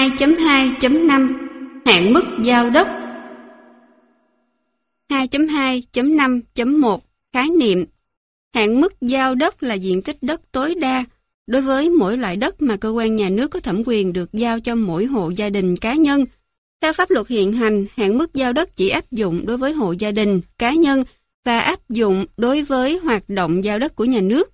2.2.5 Hạn mức giao đất 2.2.5.1 Khái niệm Hạn mức giao đất là diện tích đất tối đa đối với mỗi loại đất mà cơ quan nhà nước có thẩm quyền được giao cho mỗi hộ gia đình cá nhân. Theo pháp luật hiện hành, hạn mức giao đất chỉ áp dụng đối với hộ gia đình, cá nhân và áp dụng đối với hoạt động giao đất của nhà nước.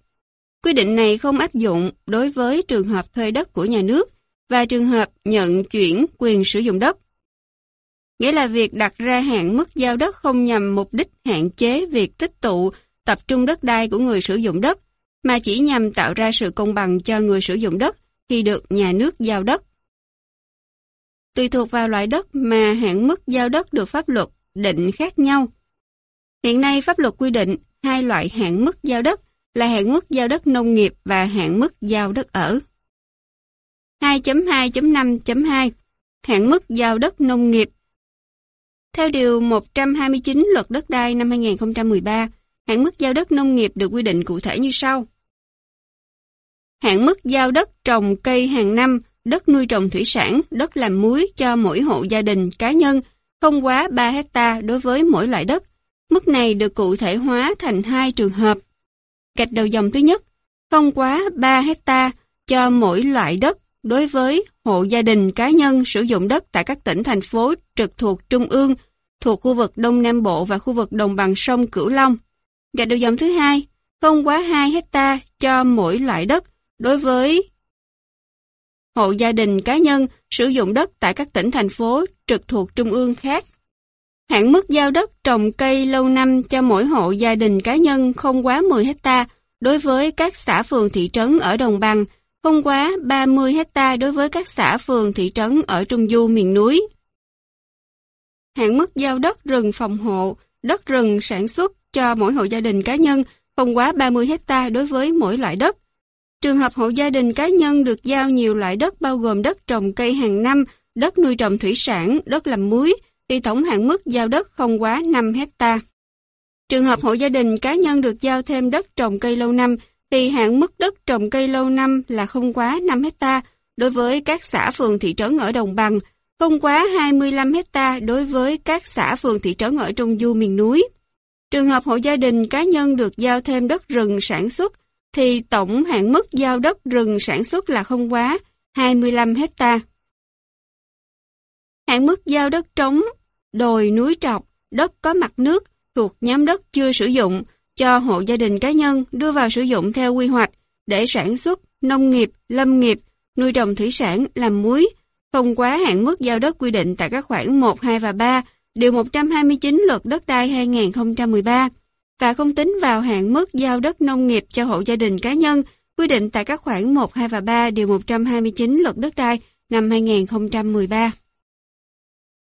Quy định này không áp dụng đối với trường hợp thuê đất của nhà nước và trường hợp nhận chuyển quyền sử dụng đất. Nghĩa là việc đặt ra hạn mức giao đất không nhằm mục đích hạn chế việc tích tụ, tập trung đất đai của người sử dụng đất, mà chỉ nhằm tạo ra sự công bằng cho người sử dụng đất khi được nhà nước giao đất. Tùy thuộc vào loại đất mà hạn mức giao đất được pháp luật định khác nhau. Hiện nay pháp luật quy định hai loại hạn mức giao đất là hạn mức giao đất nông nghiệp và hạn mức giao đất ở. 2.2.5.2 Hạn mức giao đất nông nghiệp Theo Điều 129 Luật Đất đai năm 2013, hạn mức giao đất nông nghiệp được quy định cụ thể như sau. Hạn mức giao đất trồng cây hàng năm, đất nuôi trồng thủy sản, đất làm muối cho mỗi hộ gia đình, cá nhân, không quá 3 hecta đối với mỗi loại đất. Mức này được cụ thể hóa thành hai trường hợp. Gạch đầu dòng thứ nhất, không quá 3 hecta cho mỗi loại đất đối với hộ gia đình cá nhân sử dụng đất tại các tỉnh thành phố trực thuộc Trung ương, thuộc khu vực Đông Nam Bộ và khu vực đồng bằng sông Cửu Long. Gạch đầu dòng thứ hai, không quá 2 hecta cho mỗi loại đất đối với hộ gia đình cá nhân sử dụng đất tại các tỉnh thành phố trực thuộc Trung ương khác. Hạn mức giao đất trồng cây lâu năm cho mỗi hộ gia đình cá nhân không quá 10 hecta đối với các xã phường thị trấn ở đồng bằng không quá 30 hecta đối với các xã phường thị trấn ở Trung Du miền núi. Hạn mức giao đất rừng phòng hộ, đất rừng sản xuất cho mỗi hộ gia đình cá nhân không quá 30 hecta đối với mỗi loại đất. Trường hợp hộ gia đình cá nhân được giao nhiều loại đất bao gồm đất trồng cây hàng năm, đất nuôi trồng thủy sản, đất làm muối, thì tổng hạn mức giao đất không quá 5 hecta. Trường hợp hộ gia đình cá nhân được giao thêm đất trồng cây lâu năm thì hạn mức đất trồng cây lâu năm là không quá 5 hecta đối với các xã phường thị trấn ở đồng bằng, không quá 25 hecta đối với các xã phường thị trấn ở Trung Du miền núi. Trường hợp hộ gia đình cá nhân được giao thêm đất rừng sản xuất thì tổng hạn mức giao đất rừng sản xuất là không quá 25 hecta. Hạn mức giao đất trống, đồi núi trọc, đất có mặt nước thuộc nhóm đất chưa sử dụng cho hộ gia đình cá nhân đưa vào sử dụng theo quy hoạch để sản xuất, nông nghiệp, lâm nghiệp, nuôi trồng thủy sản, làm muối, không quá hạn mức giao đất quy định tại các khoản 1, 2 và 3, Điều 129 Luật Đất đai 2013 và không tính vào hạn mức giao đất nông nghiệp cho hộ gia đình cá nhân quy định tại các khoản 1, 2 và 3 Điều 129 Luật Đất đai năm 2013.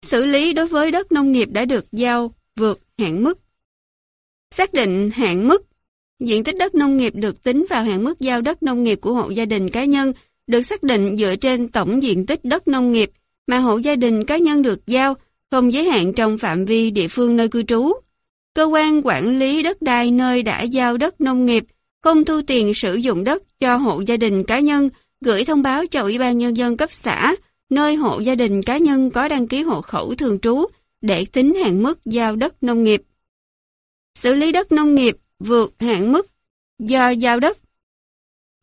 Xử lý đối với đất nông nghiệp đã được giao vượt hạn mức Xác định hạn mức Diện tích đất nông nghiệp được tính vào hạn mức giao đất nông nghiệp của hộ gia đình cá nhân được xác định dựa trên tổng diện tích đất nông nghiệp mà hộ gia đình cá nhân được giao, không giới hạn trong phạm vi địa phương nơi cư trú. Cơ quan quản lý đất đai nơi đã giao đất nông nghiệp không thu tiền sử dụng đất cho hộ gia đình cá nhân, gửi thông báo cho Ủy ban Nhân dân cấp xã, nơi hộ gia đình cá nhân có đăng ký hộ khẩu thường trú để tính hạn mức giao đất nông nghiệp. Xử lý đất nông nghiệp vượt hạn mức do giao đất.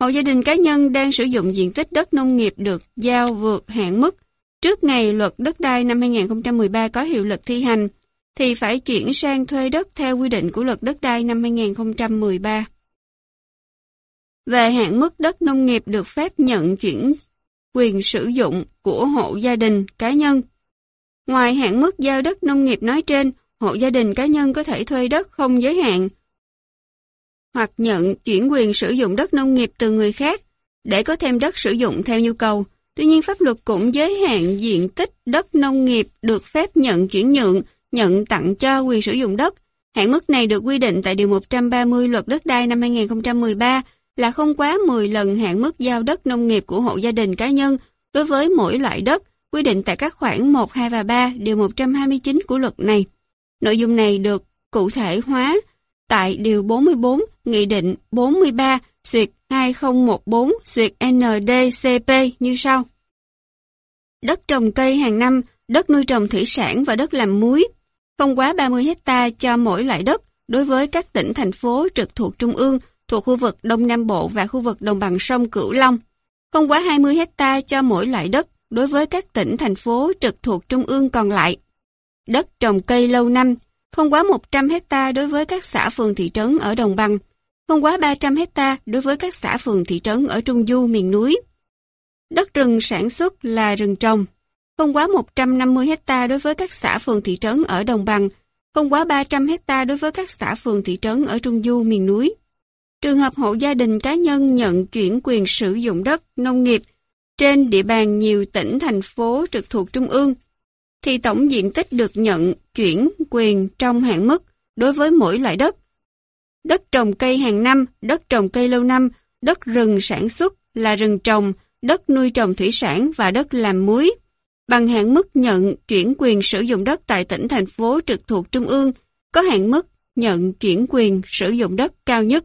Hộ gia đình cá nhân đang sử dụng diện tích đất nông nghiệp được giao vượt hạn mức trước ngày luật đất đai năm 2013 có hiệu lực thi hành, thì phải chuyển sang thuê đất theo quy định của luật đất đai năm 2013. Về hạn mức đất nông nghiệp được phép nhận chuyển quyền sử dụng của hộ gia đình cá nhân. Ngoài hạn mức giao đất nông nghiệp nói trên, hộ gia đình cá nhân có thể thuê đất không giới hạn hoặc nhận chuyển quyền sử dụng đất nông nghiệp từ người khác để có thêm đất sử dụng theo nhu cầu. Tuy nhiên pháp luật cũng giới hạn diện tích đất nông nghiệp được phép nhận chuyển nhượng, nhận tặng cho quyền sử dụng đất. Hạn mức này được quy định tại Điều 130 Luật Đất đai năm 2013 là không quá 10 lần hạn mức giao đất nông nghiệp của hộ gia đình cá nhân đối với mỗi loại đất, quy định tại các khoản 1, 2 và 3 Điều 129 của luật này. Nội dung này được cụ thể hóa tại Điều 44 Nghị định 43 2014 NDCP như sau. Đất trồng cây hàng năm, đất nuôi trồng thủy sản và đất làm muối, không quá 30 hecta cho mỗi loại đất đối với các tỉnh thành phố trực thuộc Trung ương, thuộc khu vực Đông Nam Bộ và khu vực đồng bằng sông Cửu Long. Không quá 20 hecta cho mỗi loại đất đối với các tỉnh thành phố trực thuộc Trung ương còn lại. Đất trồng cây lâu năm, không quá 100 hecta đối với các xã phường thị trấn ở đồng bằng, không quá 300 hecta đối với các xã phường thị trấn ở Trung Du miền núi. Đất rừng sản xuất là rừng trồng, không quá 150 hecta đối với các xã phường thị trấn ở đồng bằng, không quá 300 hecta đối với các xã phường thị trấn ở Trung Du miền núi. Trường hợp hộ gia đình cá nhân nhận chuyển quyền sử dụng đất nông nghiệp trên địa bàn nhiều tỉnh thành phố trực thuộc Trung ương, thì tổng diện tích được nhận chuyển quyền trong hạn mức đối với mỗi loại đất. Đất trồng cây hàng năm, đất trồng cây lâu năm, đất rừng sản xuất là rừng trồng, đất nuôi trồng thủy sản và đất làm muối. Bằng hạn mức nhận chuyển quyền sử dụng đất tại tỉnh thành phố trực thuộc Trung ương, có hạn mức nhận chuyển quyền sử dụng đất cao nhất.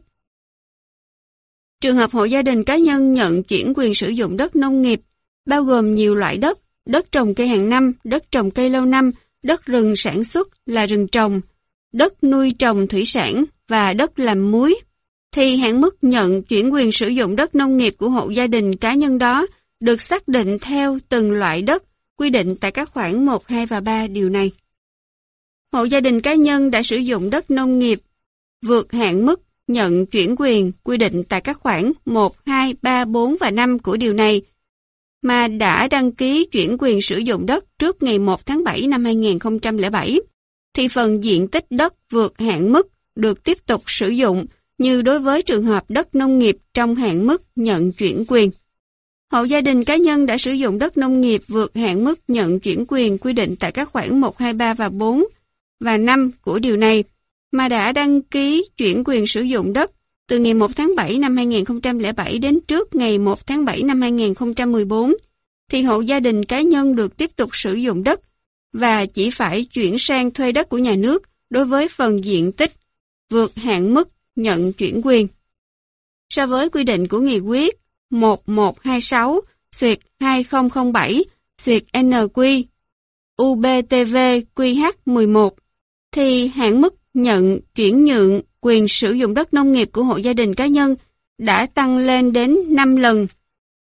Trường hợp hộ gia đình cá nhân nhận chuyển quyền sử dụng đất nông nghiệp, bao gồm nhiều loại đất, đất trồng cây hàng năm, đất trồng cây lâu năm, đất rừng sản xuất là rừng trồng, đất nuôi trồng thủy sản và đất làm muối, thì hạn mức nhận chuyển quyền sử dụng đất nông nghiệp của hộ gia đình cá nhân đó được xác định theo từng loại đất quy định tại các khoản 1, 2 và 3 điều này. Hộ gia đình cá nhân đã sử dụng đất nông nghiệp vượt hạn mức nhận chuyển quyền quy định tại các khoản 1, 2, 3, 4 và 5 của điều này mà đã đăng ký chuyển quyền sử dụng đất trước ngày 1 tháng 7 năm 2007, thì phần diện tích đất vượt hạn mức được tiếp tục sử dụng như đối với trường hợp đất nông nghiệp trong hạn mức nhận chuyển quyền. Hộ gia đình cá nhân đã sử dụng đất nông nghiệp vượt hạn mức nhận chuyển quyền quy định tại các khoản 1, 2, 3 và 4 và 5 của điều này mà đã đăng ký chuyển quyền sử dụng đất từ ngày 1 tháng 7 năm 2007 đến trước ngày 1 tháng 7 năm 2014, thì hộ gia đình cá nhân được tiếp tục sử dụng đất và chỉ phải chuyển sang thuê đất của nhà nước đối với phần diện tích vượt hạn mức nhận chuyển quyền. So với quy định của nghị quyết 1126 xuyệt 2007 xuyệt NQ UBTV QH11 thì hạn mức nhận chuyển nhượng quyền sử dụng đất nông nghiệp của hộ gia đình cá nhân đã tăng lên đến 5 lần.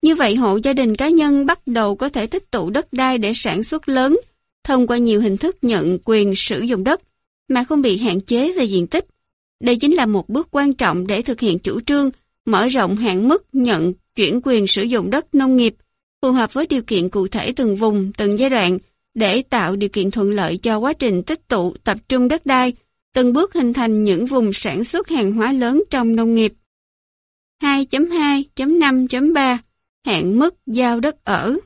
Như vậy hộ gia đình cá nhân bắt đầu có thể tích tụ đất đai để sản xuất lớn thông qua nhiều hình thức nhận quyền sử dụng đất mà không bị hạn chế về diện tích. Đây chính là một bước quan trọng để thực hiện chủ trương mở rộng hạn mức nhận chuyển quyền sử dụng đất nông nghiệp phù hợp với điều kiện cụ thể từng vùng, từng giai đoạn để tạo điều kiện thuận lợi cho quá trình tích tụ tập trung đất đai từng bước hình thành những vùng sản xuất hàng hóa lớn trong nông nghiệp. 2.2.5.3 Hạn mức giao đất ở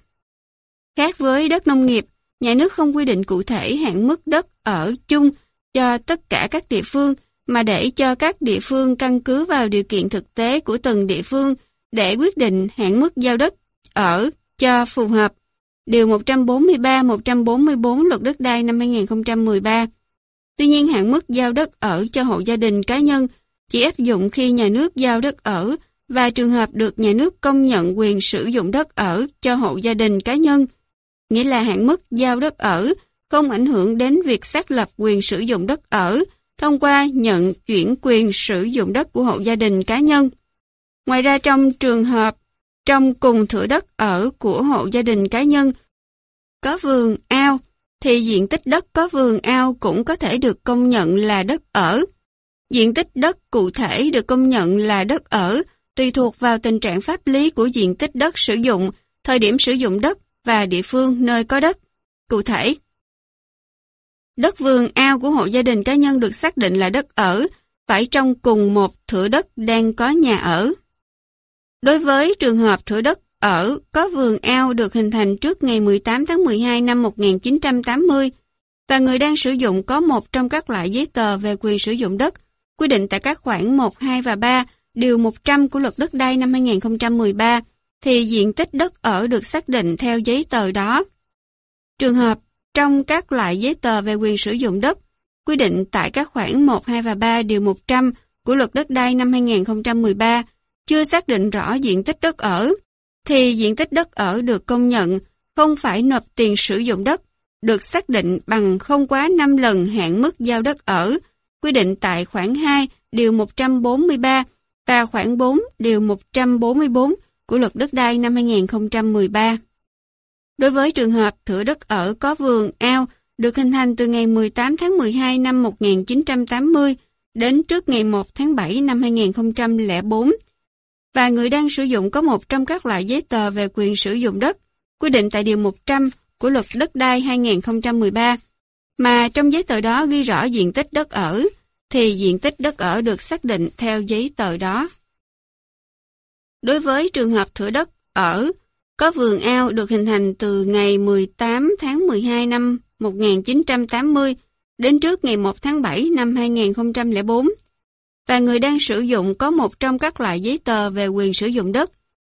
Khác với đất nông nghiệp, nhà nước không quy định cụ thể hạn mức đất ở chung cho tất cả các địa phương, mà để cho các địa phương căn cứ vào điều kiện thực tế của từng địa phương để quyết định hạn mức giao đất ở cho phù hợp. Điều 143-144 Luật Đất đai năm 2013 Tuy nhiên hạn mức giao đất ở cho hộ gia đình cá nhân chỉ áp dụng khi nhà nước giao đất ở và trường hợp được nhà nước công nhận quyền sử dụng đất ở cho hộ gia đình cá nhân. Nghĩa là hạn mức giao đất ở không ảnh hưởng đến việc xác lập quyền sử dụng đất ở thông qua nhận chuyển quyền sử dụng đất của hộ gia đình cá nhân. Ngoài ra trong trường hợp trong cùng thửa đất ở của hộ gia đình cá nhân có vườn, ao thì diện tích đất có vườn ao cũng có thể được công nhận là đất ở. Diện tích đất cụ thể được công nhận là đất ở tùy thuộc vào tình trạng pháp lý của diện tích đất sử dụng, thời điểm sử dụng đất và địa phương nơi có đất. Cụ thể, đất vườn ao của hộ gia đình cá nhân được xác định là đất ở, phải trong cùng một thửa đất đang có nhà ở. Đối với trường hợp thửa đất ở có vườn ao được hình thành trước ngày 18 tháng 12 năm 1980 và người đang sử dụng có một trong các loại giấy tờ về quyền sử dụng đất quy định tại các khoản 1, 2 và 3 điều 100 của luật đất đai năm 2013 thì diện tích đất ở được xác định theo giấy tờ đó. Trường hợp trong các loại giấy tờ về quyền sử dụng đất quy định tại các khoản 1, 2 và 3 điều 100 của luật đất đai năm 2013 chưa xác định rõ diện tích đất ở thì diện tích đất ở được công nhận không phải nộp tiền sử dụng đất, được xác định bằng không quá 5 lần hạn mức giao đất ở, quy định tại khoản 2 điều 143 và khoản 4 điều 144 của luật đất đai năm 2013. Đối với trường hợp thửa đất ở có vườn, ao được hình thành từ ngày 18 tháng 12 năm 1980 đến trước ngày 1 tháng 7 năm 2004 và người đang sử dụng có một trong các loại giấy tờ về quyền sử dụng đất, quy định tại Điều 100 của Luật Đất đai 2013 mà trong giấy tờ đó ghi rõ diện tích đất ở, thì diện tích đất ở được xác định theo giấy tờ đó. Đối với trường hợp thửa đất ở, có vườn ao được hình thành từ ngày 18 tháng 12 năm 1980 đến trước ngày 1 tháng 7 năm 2004 và người đang sử dụng có một trong các loại giấy tờ về quyền sử dụng đất,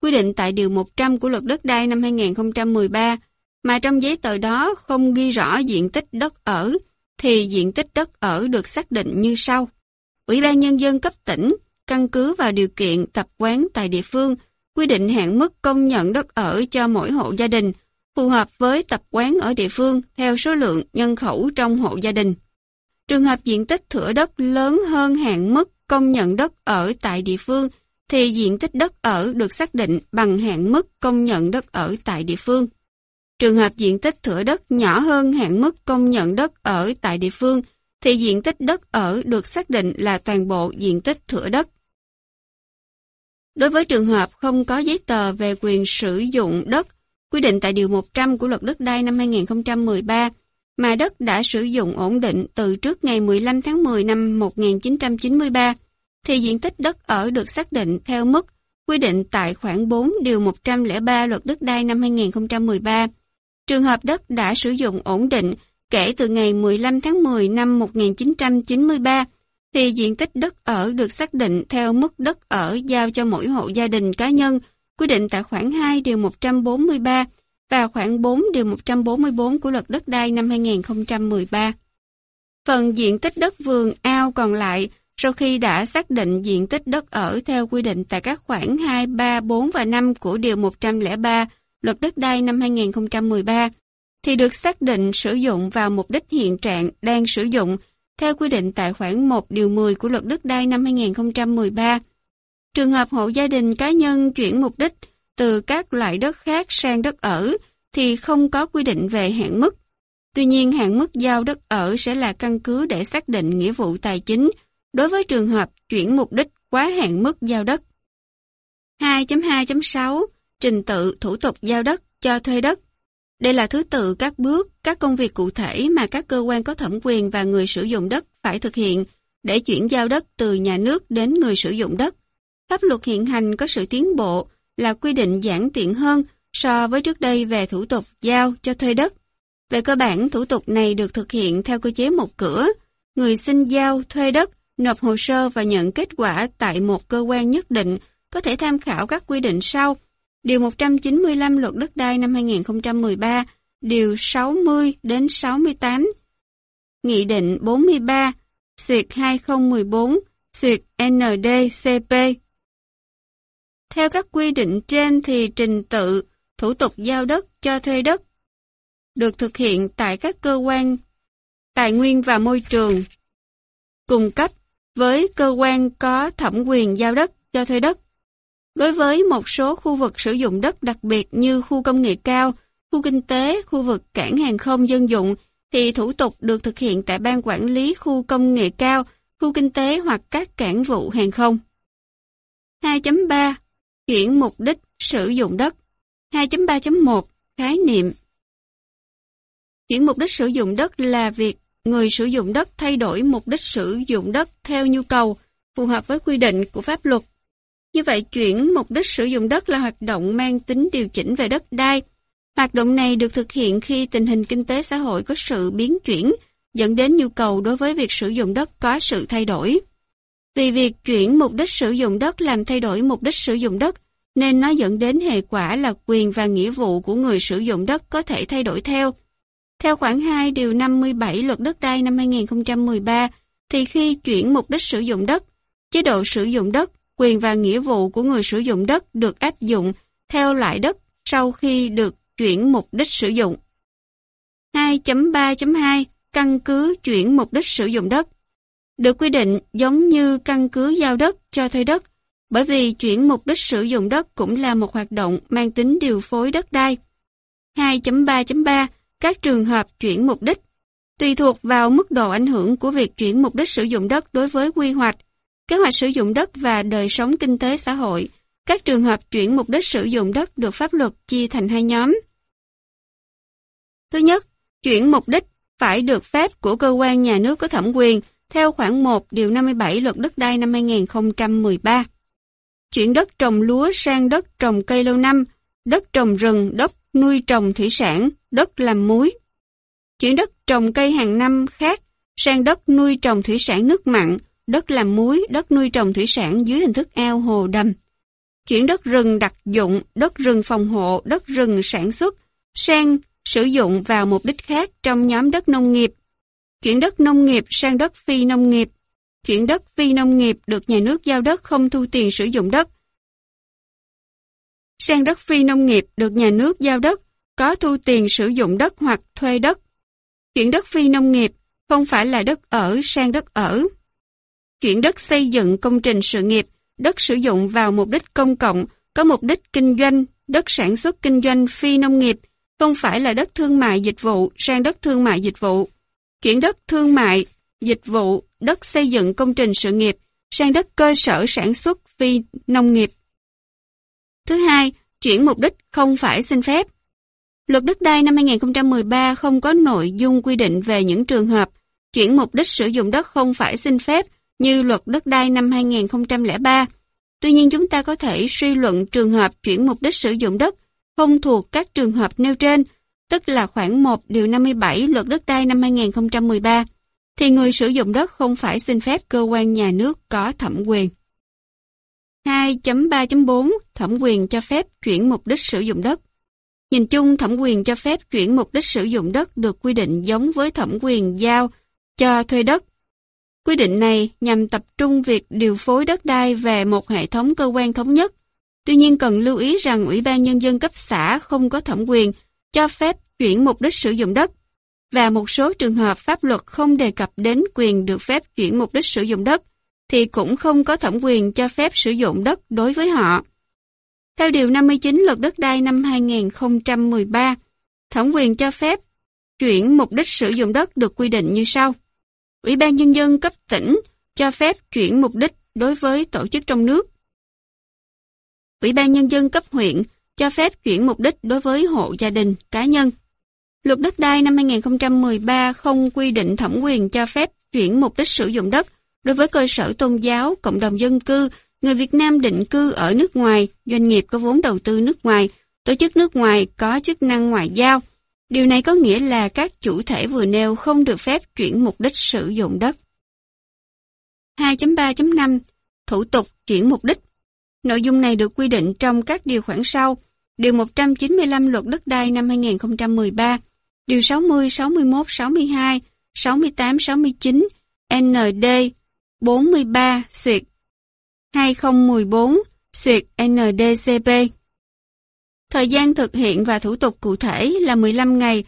quy định tại Điều 100 của Luật Đất đai năm 2013 mà trong giấy tờ đó không ghi rõ diện tích đất ở, thì diện tích đất ở được xác định như sau. Ủy ban Nhân dân cấp tỉnh căn cứ vào điều kiện tập quán tại địa phương, quy định hạn mức công nhận đất ở cho mỗi hộ gia đình, phù hợp với tập quán ở địa phương theo số lượng nhân khẩu trong hộ gia đình. Trường hợp diện tích thửa đất lớn hơn hạn mức công nhận đất ở tại địa phương thì diện tích đất ở được xác định bằng hạn mức công nhận đất ở tại địa phương. Trường hợp diện tích thửa đất nhỏ hơn hạn mức công nhận đất ở tại địa phương thì diện tích đất ở được xác định là toàn bộ diện tích thửa đất. Đối với trường hợp không có giấy tờ về quyền sử dụng đất quy định tại Điều 100 của Luật Đất đai năm 2013, mà đất đã sử dụng ổn định từ trước ngày 15 tháng 10 năm 1993, thì diện tích đất ở được xác định theo mức quy định tại khoản 4 điều 103 Luật Đất đai năm 2013. Trường hợp đất đã sử dụng ổn định kể từ ngày 15 tháng 10 năm 1993 thì diện tích đất ở được xác định theo mức đất ở giao cho mỗi hộ gia đình cá nhân quy định tại khoản 2 điều 143 và khoảng 4 điều 144 của luật đất đai năm 2013. Phần diện tích đất vườn ao còn lại sau khi đã xác định diện tích đất ở theo quy định tại các khoản 2, 3, 4 và 5 của Điều 103 Luật Đất đai năm 2013, thì được xác định sử dụng vào mục đích hiện trạng đang sử dụng theo quy định tại khoản 1 Điều 10 của Luật Đất đai năm 2013. Trường hợp hộ gia đình cá nhân chuyển mục đích từ các loại đất khác sang đất ở thì không có quy định về hạn mức. Tuy nhiên hạn mức giao đất ở sẽ là căn cứ để xác định nghĩa vụ tài chính đối với trường hợp chuyển mục đích quá hạn mức giao đất. 2.2.6 Trình tự thủ tục giao đất cho thuê đất Đây là thứ tự các bước, các công việc cụ thể mà các cơ quan có thẩm quyền và người sử dụng đất phải thực hiện để chuyển giao đất từ nhà nước đến người sử dụng đất. Pháp luật hiện hành có sự tiến bộ là quy định giản tiện hơn so với trước đây về thủ tục giao cho thuê đất. Về cơ bản, thủ tục này được thực hiện theo cơ chế một cửa. Người xin giao thuê đất, nộp hồ sơ và nhận kết quả tại một cơ quan nhất định có thể tham khảo các quy định sau. Điều 195 Luật Đất đai năm 2013, Điều 60 đến 68, Nghị định 43, Xuyệt 2014, Xuyệt NDCP theo các quy định trên thì trình tự, thủ tục giao đất cho thuê đất được thực hiện tại các cơ quan tài nguyên và môi trường cùng cấp với cơ quan có thẩm quyền giao đất cho thuê đất. Đối với một số khu vực sử dụng đất đặc biệt như khu công nghệ cao, khu kinh tế, khu vực cảng hàng không dân dụng thì thủ tục được thực hiện tại Ban Quản lý Khu Công nghệ Cao, khu kinh tế hoặc các cảng vụ hàng không. 2.3 Chuyển mục đích sử dụng đất 2.3.1 Khái niệm Chuyển mục đích sử dụng đất là việc người sử dụng đất thay đổi mục đích sử dụng đất theo nhu cầu, phù hợp với quy định của pháp luật. Như vậy, chuyển mục đích sử dụng đất là hoạt động mang tính điều chỉnh về đất đai. Hoạt động này được thực hiện khi tình hình kinh tế xã hội có sự biến chuyển, dẫn đến nhu cầu đối với việc sử dụng đất có sự thay đổi. Vì việc chuyển mục đích sử dụng đất làm thay đổi mục đích sử dụng đất, nên nó dẫn đến hệ quả là quyền và nghĩa vụ của người sử dụng đất có thể thay đổi theo. Theo khoản 2 điều 57 luật đất đai năm 2013, thì khi chuyển mục đích sử dụng đất, chế độ sử dụng đất, quyền và nghĩa vụ của người sử dụng đất được áp dụng theo loại đất sau khi được chuyển mục đích sử dụng. 2.3.2 Căn cứ chuyển mục đích sử dụng đất được quy định giống như căn cứ giao đất cho thuê đất, bởi vì chuyển mục đích sử dụng đất cũng là một hoạt động mang tính điều phối đất đai. 2.3.3 Các trường hợp chuyển mục đích Tùy thuộc vào mức độ ảnh hưởng của việc chuyển mục đích sử dụng đất đối với quy hoạch, kế hoạch sử dụng đất và đời sống kinh tế xã hội, các trường hợp chuyển mục đích sử dụng đất được pháp luật chia thành hai nhóm. Thứ nhất, chuyển mục đích phải được phép của cơ quan nhà nước có thẩm quyền theo khoản 1 điều 57 luật đất đai năm 2013. Chuyển đất trồng lúa sang đất trồng cây lâu năm, đất trồng rừng, đất nuôi trồng thủy sản, đất làm muối. Chuyển đất trồng cây hàng năm khác sang đất nuôi trồng thủy sản nước mặn, đất làm muối, đất nuôi trồng thủy sản dưới hình thức ao hồ đầm. Chuyển đất rừng đặc dụng, đất rừng phòng hộ, đất rừng sản xuất sang sử dụng vào mục đích khác trong nhóm đất nông nghiệp. Chuyển đất nông nghiệp sang đất phi nông nghiệp. Chuyển đất phi nông nghiệp được nhà nước giao đất không thu tiền sử dụng đất. Sang đất phi nông nghiệp được nhà nước giao đất có thu tiền sử dụng đất hoặc thuê đất. Chuyển đất phi nông nghiệp không phải là đất ở sang đất ở. Chuyển đất xây dựng công trình sự nghiệp, đất sử dụng vào mục đích công cộng, có mục đích kinh doanh, đất sản xuất kinh doanh phi nông nghiệp, không phải là đất thương mại dịch vụ sang đất thương mại dịch vụ. Chuyển đất thương mại, dịch vụ, đất xây dựng công trình sự nghiệp sang đất cơ sở sản xuất phi nông nghiệp. Thứ hai, chuyển mục đích không phải xin phép. Luật đất đai năm 2013 không có nội dung quy định về những trường hợp chuyển mục đích sử dụng đất không phải xin phép như luật đất đai năm 2003. Tuy nhiên chúng ta có thể suy luận trường hợp chuyển mục đích sử dụng đất không thuộc các trường hợp nêu trên, tức là khoảng 1 điều 57 luật đất đai năm 2013, thì người sử dụng đất không phải xin phép cơ quan nhà nước có thẩm quyền. 2.3.4 Thẩm quyền cho phép chuyển mục đích sử dụng đất Nhìn chung, thẩm quyền cho phép chuyển mục đích sử dụng đất được quy định giống với thẩm quyền giao cho thuê đất. Quy định này nhằm tập trung việc điều phối đất đai về một hệ thống cơ quan thống nhất. Tuy nhiên cần lưu ý rằng Ủy ban Nhân dân cấp xã không có thẩm quyền cho phép chuyển mục đích sử dụng đất và một số trường hợp pháp luật không đề cập đến quyền được phép chuyển mục đích sử dụng đất thì cũng không có thẩm quyền cho phép sử dụng đất đối với họ. Theo Điều 59 Luật Đất đai năm 2013, thẩm quyền cho phép chuyển mục đích sử dụng đất được quy định như sau. Ủy ban Nhân dân cấp tỉnh cho phép chuyển mục đích đối với tổ chức trong nước. Ủy ban Nhân dân cấp huyện cho phép chuyển mục đích đối với hộ gia đình, cá nhân. Luật đất đai năm 2013 không quy định thẩm quyền cho phép chuyển mục đích sử dụng đất đối với cơ sở tôn giáo, cộng đồng dân cư, người Việt Nam định cư ở nước ngoài, doanh nghiệp có vốn đầu tư nước ngoài, tổ chức nước ngoài có chức năng ngoại giao. Điều này có nghĩa là các chủ thể vừa nêu không được phép chuyển mục đích sử dụng đất. 2.3.5 Thủ tục chuyển mục đích Nội dung này được quy định trong các điều khoản sau. Điều 195 Luật Đất đai năm 2013, Điều 60, 61, 62, 68, 69, ND 43 xuyệt 2014 xuyệt NDCP. Thời gian thực hiện và thủ tục cụ thể là 15 ngày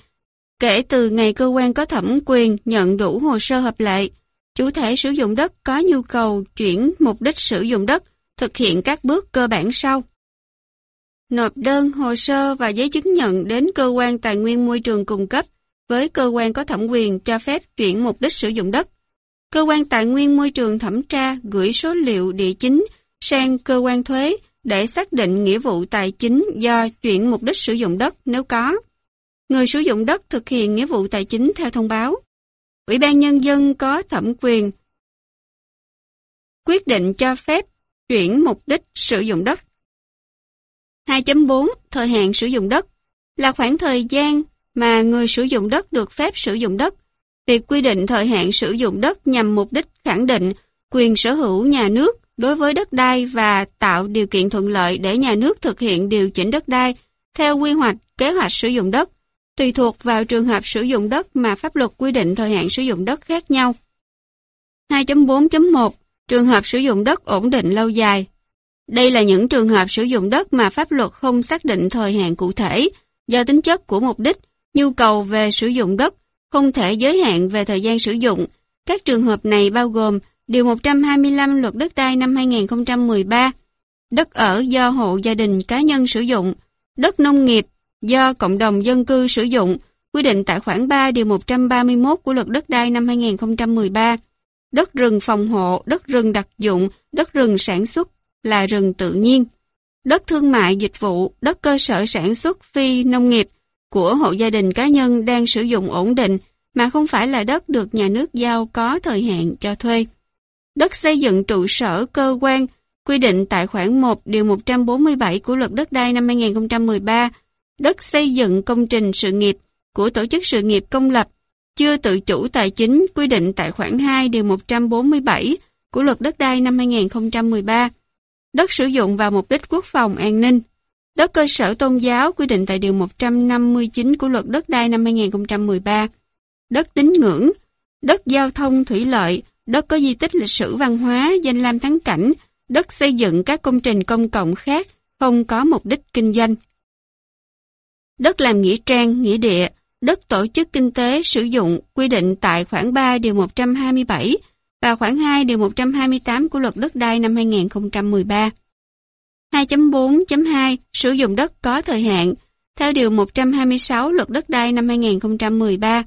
kể từ ngày cơ quan có thẩm quyền nhận đủ hồ sơ hợp lệ. Chủ thể sử dụng đất có nhu cầu chuyển mục đích sử dụng đất, thực hiện các bước cơ bản sau. Nộp đơn, hồ sơ và giấy chứng nhận đến cơ quan tài nguyên môi trường cung cấp với cơ quan có thẩm quyền cho phép chuyển mục đích sử dụng đất. Cơ quan tài nguyên môi trường thẩm tra gửi số liệu địa chính sang cơ quan thuế để xác định nghĩa vụ tài chính do chuyển mục đích sử dụng đất nếu có. Người sử dụng đất thực hiện nghĩa vụ tài chính theo thông báo. Ủy ban Nhân dân có thẩm quyền quyết định cho phép chuyển mục đích sử dụng đất. 2.4 Thời hạn sử dụng đất là khoảng thời gian mà người sử dụng đất được phép sử dụng đất Việc quy định thời hạn sử dụng đất nhằm mục đích khẳng định quyền sở hữu nhà nước đối với đất đai và tạo điều kiện thuận lợi để nhà nước thực hiện điều chỉnh đất đai theo quy hoạch, kế hoạch sử dụng đất, tùy thuộc vào trường hợp sử dụng đất mà pháp luật quy định thời hạn sử dụng đất khác nhau. 2.4.1 Trường hợp sử dụng đất ổn định lâu dài đây là những trường hợp sử dụng đất mà pháp luật không xác định thời hạn cụ thể, Do tính chất của mục đích, nhu cầu về sử dụng đất không thể giới hạn về thời gian sử dụng. Các trường hợp này bao gồm Điều 125 Luật Đất đai năm 2013, đất ở do hộ gia đình cá nhân sử dụng, đất nông nghiệp do cộng đồng dân cư sử dụng, quy định tại khoản 3 điều 131 của Luật Đất đai năm 2013, đất rừng phòng hộ, đất rừng đặc dụng, đất rừng sản xuất là rừng tự nhiên, đất thương mại dịch vụ, đất cơ sở sản xuất phi nông nghiệp của hộ gia đình cá nhân đang sử dụng ổn định mà không phải là đất được nhà nước giao có thời hạn cho thuê. Đất xây dựng trụ sở cơ quan quy định tại khoản 1 điều 147 của Luật Đất đai năm 2013, đất xây dựng công trình sự nghiệp của tổ chức sự nghiệp công lập chưa tự chủ tài chính quy định tại khoản 2 điều 147 của Luật Đất đai năm 2013, đất sử dụng vào mục đích quốc phòng an ninh, đất cơ sở tôn giáo quy định tại điều 159 của Luật Đất đai năm 2013, đất tín ngưỡng, đất giao thông thủy lợi, đất có di tích lịch sử văn hóa, danh lam thắng cảnh, đất xây dựng các công trình công cộng khác không có mục đích kinh doanh. Đất làm nghĩa trang, nghĩa địa, đất tổ chức kinh tế sử dụng quy định tại khoản 3 điều 127 và khoảng 2 điều 128 của luật đất đai năm 2013. 2.4.2 Sử dụng đất có thời hạn theo điều 126 luật đất đai năm 2013.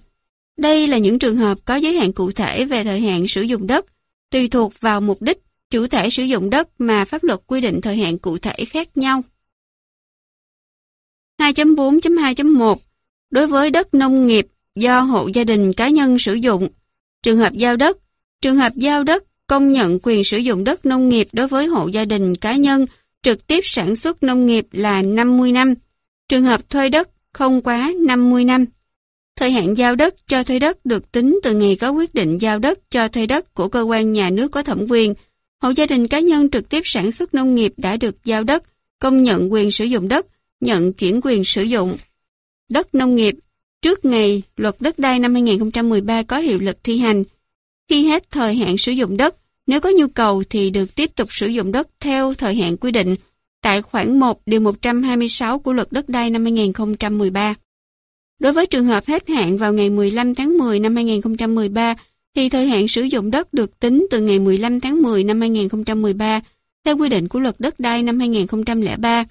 Đây là những trường hợp có giới hạn cụ thể về thời hạn sử dụng đất, tùy thuộc vào mục đích, chủ thể sử dụng đất mà pháp luật quy định thời hạn cụ thể khác nhau. 2.4.2.1 Đối với đất nông nghiệp do hộ gia đình cá nhân sử dụng, trường hợp giao đất, trường hợp giao đất công nhận quyền sử dụng đất nông nghiệp đối với hộ gia đình cá nhân trực tiếp sản xuất nông nghiệp là 50 năm, trường hợp thuê đất không quá 50 năm. Thời hạn giao đất cho thuê đất được tính từ ngày có quyết định giao đất cho thuê đất của cơ quan nhà nước có thẩm quyền. Hộ gia đình cá nhân trực tiếp sản xuất nông nghiệp đã được giao đất, công nhận quyền sử dụng đất, nhận chuyển quyền sử dụng. Đất nông nghiệp trước ngày luật đất đai năm 2013 có hiệu lực thi hành. Khi hết thời hạn sử dụng đất, nếu có nhu cầu thì được tiếp tục sử dụng đất theo thời hạn quy định tại khoản 1 điều 126 của luật đất đai năm 2013. Đối với trường hợp hết hạn vào ngày 15 tháng 10 năm 2013, thì thời hạn sử dụng đất được tính từ ngày 15 tháng 10 năm 2013 theo quy định của luật đất đai năm 2003,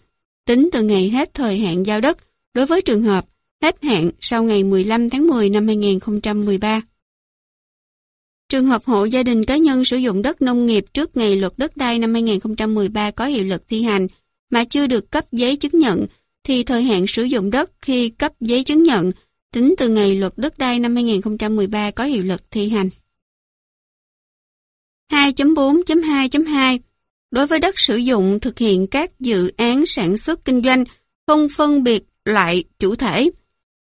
tính từ ngày hết thời hạn giao đất đối với trường hợp hết hạn sau ngày 15 tháng 10 năm 2013. Trường hợp hộ gia đình cá nhân sử dụng đất nông nghiệp trước ngày luật đất đai năm 2013 có hiệu lực thi hành mà chưa được cấp giấy chứng nhận thì thời hạn sử dụng đất khi cấp giấy chứng nhận tính từ ngày luật đất đai năm 2013 có hiệu lực thi hành. 2.4.2.2 Đối với đất sử dụng thực hiện các dự án sản xuất kinh doanh không phân biệt loại chủ thể,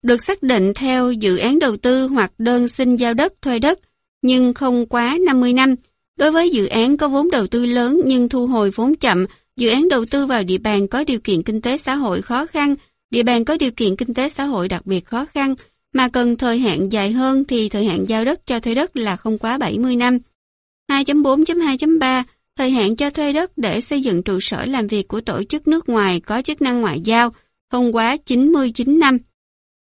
được xác định theo dự án đầu tư hoặc đơn xin giao đất thuê đất, nhưng không quá 50 năm. Đối với dự án có vốn đầu tư lớn nhưng thu hồi vốn chậm Dự án đầu tư vào địa bàn có điều kiện kinh tế xã hội khó khăn, địa bàn có điều kiện kinh tế xã hội đặc biệt khó khăn, mà cần thời hạn dài hơn thì thời hạn giao đất cho thuê đất là không quá 70 năm. 2.4.2.3 Thời hạn cho thuê đất để xây dựng trụ sở làm việc của tổ chức nước ngoài có chức năng ngoại giao không quá 99 năm.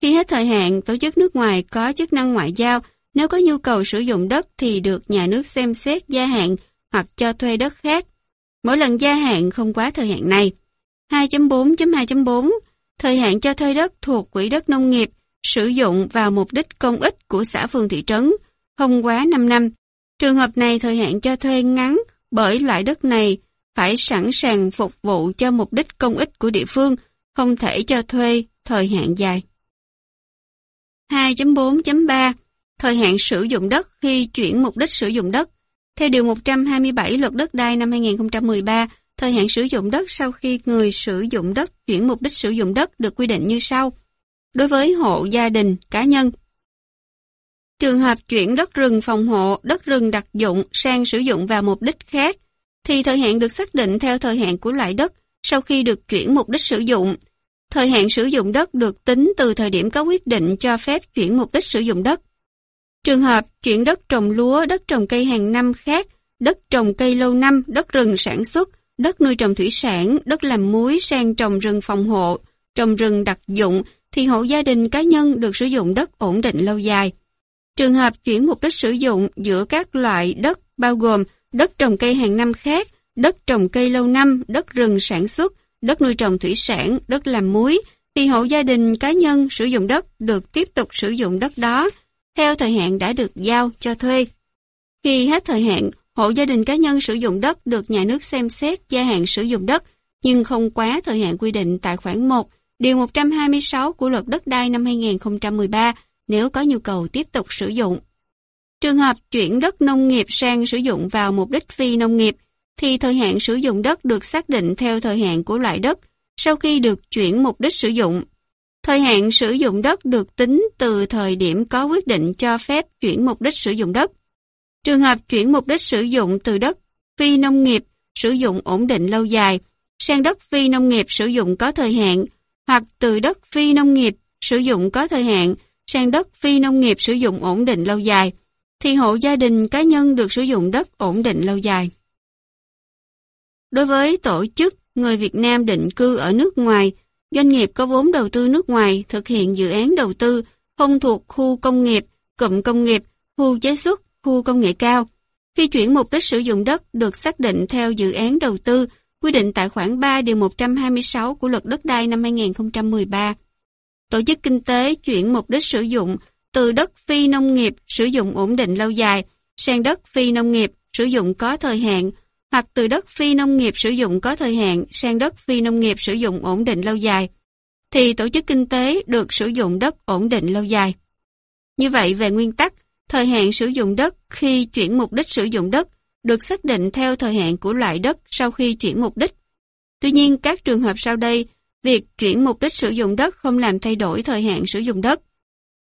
Khi hết thời hạn, tổ chức nước ngoài có chức năng ngoại giao nếu có nhu cầu sử dụng đất thì được nhà nước xem xét gia hạn hoặc cho thuê đất khác. Mỗi lần gia hạn không quá thời hạn này. 2.4.2.4 Thời hạn cho thuê đất thuộc quỹ đất nông nghiệp sử dụng vào mục đích công ích của xã phường thị trấn, không quá 5 năm. Trường hợp này thời hạn cho thuê ngắn bởi loại đất này phải sẵn sàng phục vụ cho mục đích công ích của địa phương, không thể cho thuê thời hạn dài. 2.4.3 Thời hạn sử dụng đất khi chuyển mục đích sử dụng đất theo Điều 127 Luật Đất đai năm 2013, thời hạn sử dụng đất sau khi người sử dụng đất chuyển mục đích sử dụng đất được quy định như sau. Đối với hộ gia đình, cá nhân, Trường hợp chuyển đất rừng phòng hộ, đất rừng đặc dụng sang sử dụng vào mục đích khác, thì thời hạn được xác định theo thời hạn của loại đất sau khi được chuyển mục đích sử dụng. Thời hạn sử dụng đất được tính từ thời điểm có quyết định cho phép chuyển mục đích sử dụng đất. Trường hợp chuyển đất trồng lúa, đất trồng cây hàng năm khác, đất trồng cây lâu năm, đất rừng sản xuất, đất nuôi trồng thủy sản, đất làm muối sang trồng rừng phòng hộ, trồng rừng đặc dụng thì hộ gia đình cá nhân được sử dụng đất ổn định lâu dài. Trường hợp chuyển mục đích sử dụng giữa các loại đất bao gồm đất trồng cây hàng năm khác, đất trồng cây lâu năm, đất rừng sản xuất, đất nuôi trồng thủy sản, đất làm muối, thì hộ gia đình cá nhân sử dụng đất được tiếp tục sử dụng đất đó theo thời hạn đã được giao cho thuê. Khi hết thời hạn, hộ gia đình cá nhân sử dụng đất được nhà nước xem xét gia hạn sử dụng đất, nhưng không quá thời hạn quy định tại khoản 1, điều 126 của luật đất đai năm 2013 nếu có nhu cầu tiếp tục sử dụng. Trường hợp chuyển đất nông nghiệp sang sử dụng vào mục đích phi nông nghiệp, thì thời hạn sử dụng đất được xác định theo thời hạn của loại đất sau khi được chuyển mục đích sử dụng. Thời hạn sử dụng đất được tính từ thời điểm có quyết định cho phép chuyển mục đích sử dụng đất. Trường hợp chuyển mục đích sử dụng từ đất phi nông nghiệp sử dụng ổn định lâu dài sang đất phi nông nghiệp sử dụng có thời hạn hoặc từ đất phi nông nghiệp sử dụng có thời hạn sang đất phi nông nghiệp sử dụng ổn định lâu dài thì hộ gia đình cá nhân được sử dụng đất ổn định lâu dài. Đối với tổ chức người Việt Nam định cư ở nước ngoài, doanh nghiệp có vốn đầu tư nước ngoài thực hiện dự án đầu tư không thuộc khu công nghiệp, cụm công nghiệp, khu chế xuất, khu công nghệ cao. Khi chuyển mục đích sử dụng đất được xác định theo dự án đầu tư, quy định tại khoản 3 điều 126 của luật đất đai năm 2013. Tổ chức kinh tế chuyển mục đích sử dụng từ đất phi nông nghiệp sử dụng ổn định lâu dài sang đất phi nông nghiệp sử dụng có thời hạn hoặc từ đất phi nông nghiệp sử dụng có thời hạn sang đất phi nông nghiệp sử dụng ổn định lâu dài, thì tổ chức kinh tế được sử dụng đất ổn định lâu dài. Như vậy, về nguyên tắc, thời hạn sử dụng đất khi chuyển mục đích sử dụng đất được xác định theo thời hạn của loại đất sau khi chuyển mục đích. Tuy nhiên, các trường hợp sau đây, việc chuyển mục đích sử dụng đất không làm thay đổi thời hạn sử dụng đất.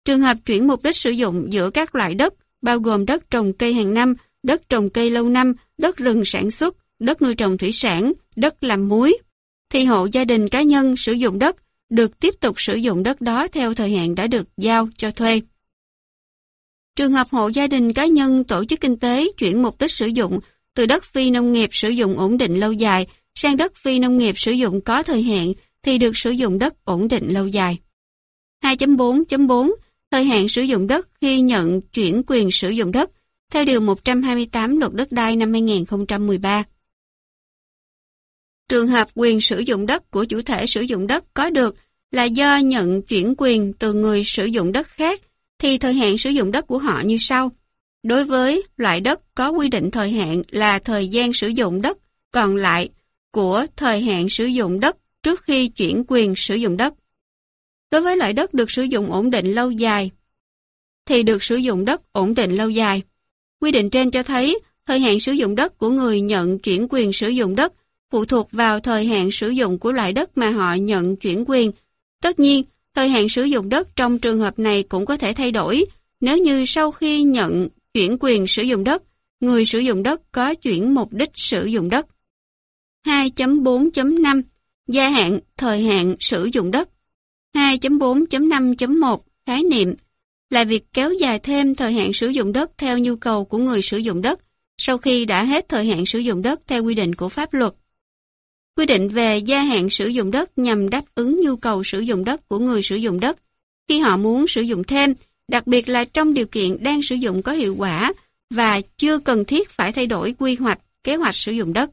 Trường hợp chuyển mục đích sử dụng giữa các loại đất, bao gồm đất trồng cây hàng năm, đất trồng cây lâu năm, đất rừng sản xuất, đất nuôi trồng thủy sản, đất làm muối, thì hộ gia đình cá nhân sử dụng đất được tiếp tục sử dụng đất đó theo thời hạn đã được giao cho thuê. Trường hợp hộ gia đình cá nhân tổ chức kinh tế chuyển mục đích sử dụng từ đất phi nông nghiệp sử dụng ổn định lâu dài sang đất phi nông nghiệp sử dụng có thời hạn thì được sử dụng đất ổn định lâu dài. 2.4.4 Thời hạn sử dụng đất khi nhận chuyển quyền sử dụng đất theo Điều 128 Luật Đất đai năm 2013. Trường hợp quyền sử dụng đất của chủ thể sử dụng đất có được là do nhận chuyển quyền từ người sử dụng đất khác, thì thời hạn sử dụng đất của họ như sau. Đối với loại đất có quy định thời hạn là thời gian sử dụng đất, còn lại của thời hạn sử dụng đất trước khi chuyển quyền sử dụng đất. Đối với loại đất được sử dụng ổn định lâu dài, thì được sử dụng đất ổn định lâu dài. Quy định trên cho thấy thời hạn sử dụng đất của người nhận chuyển quyền sử dụng đất phụ thuộc vào thời hạn sử dụng của loại đất mà họ nhận chuyển quyền. Tất nhiên, thời hạn sử dụng đất trong trường hợp này cũng có thể thay đổi nếu như sau khi nhận chuyển quyền sử dụng đất, người sử dụng đất có chuyển mục đích sử dụng đất. 2.4.5 Gia hạn thời hạn sử dụng đất 2.4.5.1 Khái niệm là việc kéo dài thêm thời hạn sử dụng đất theo nhu cầu của người sử dụng đất sau khi đã hết thời hạn sử dụng đất theo quy định của pháp luật. Quy định về gia hạn sử dụng đất nhằm đáp ứng nhu cầu sử dụng đất của người sử dụng đất khi họ muốn sử dụng thêm, đặc biệt là trong điều kiện đang sử dụng có hiệu quả và chưa cần thiết phải thay đổi quy hoạch, kế hoạch sử dụng đất.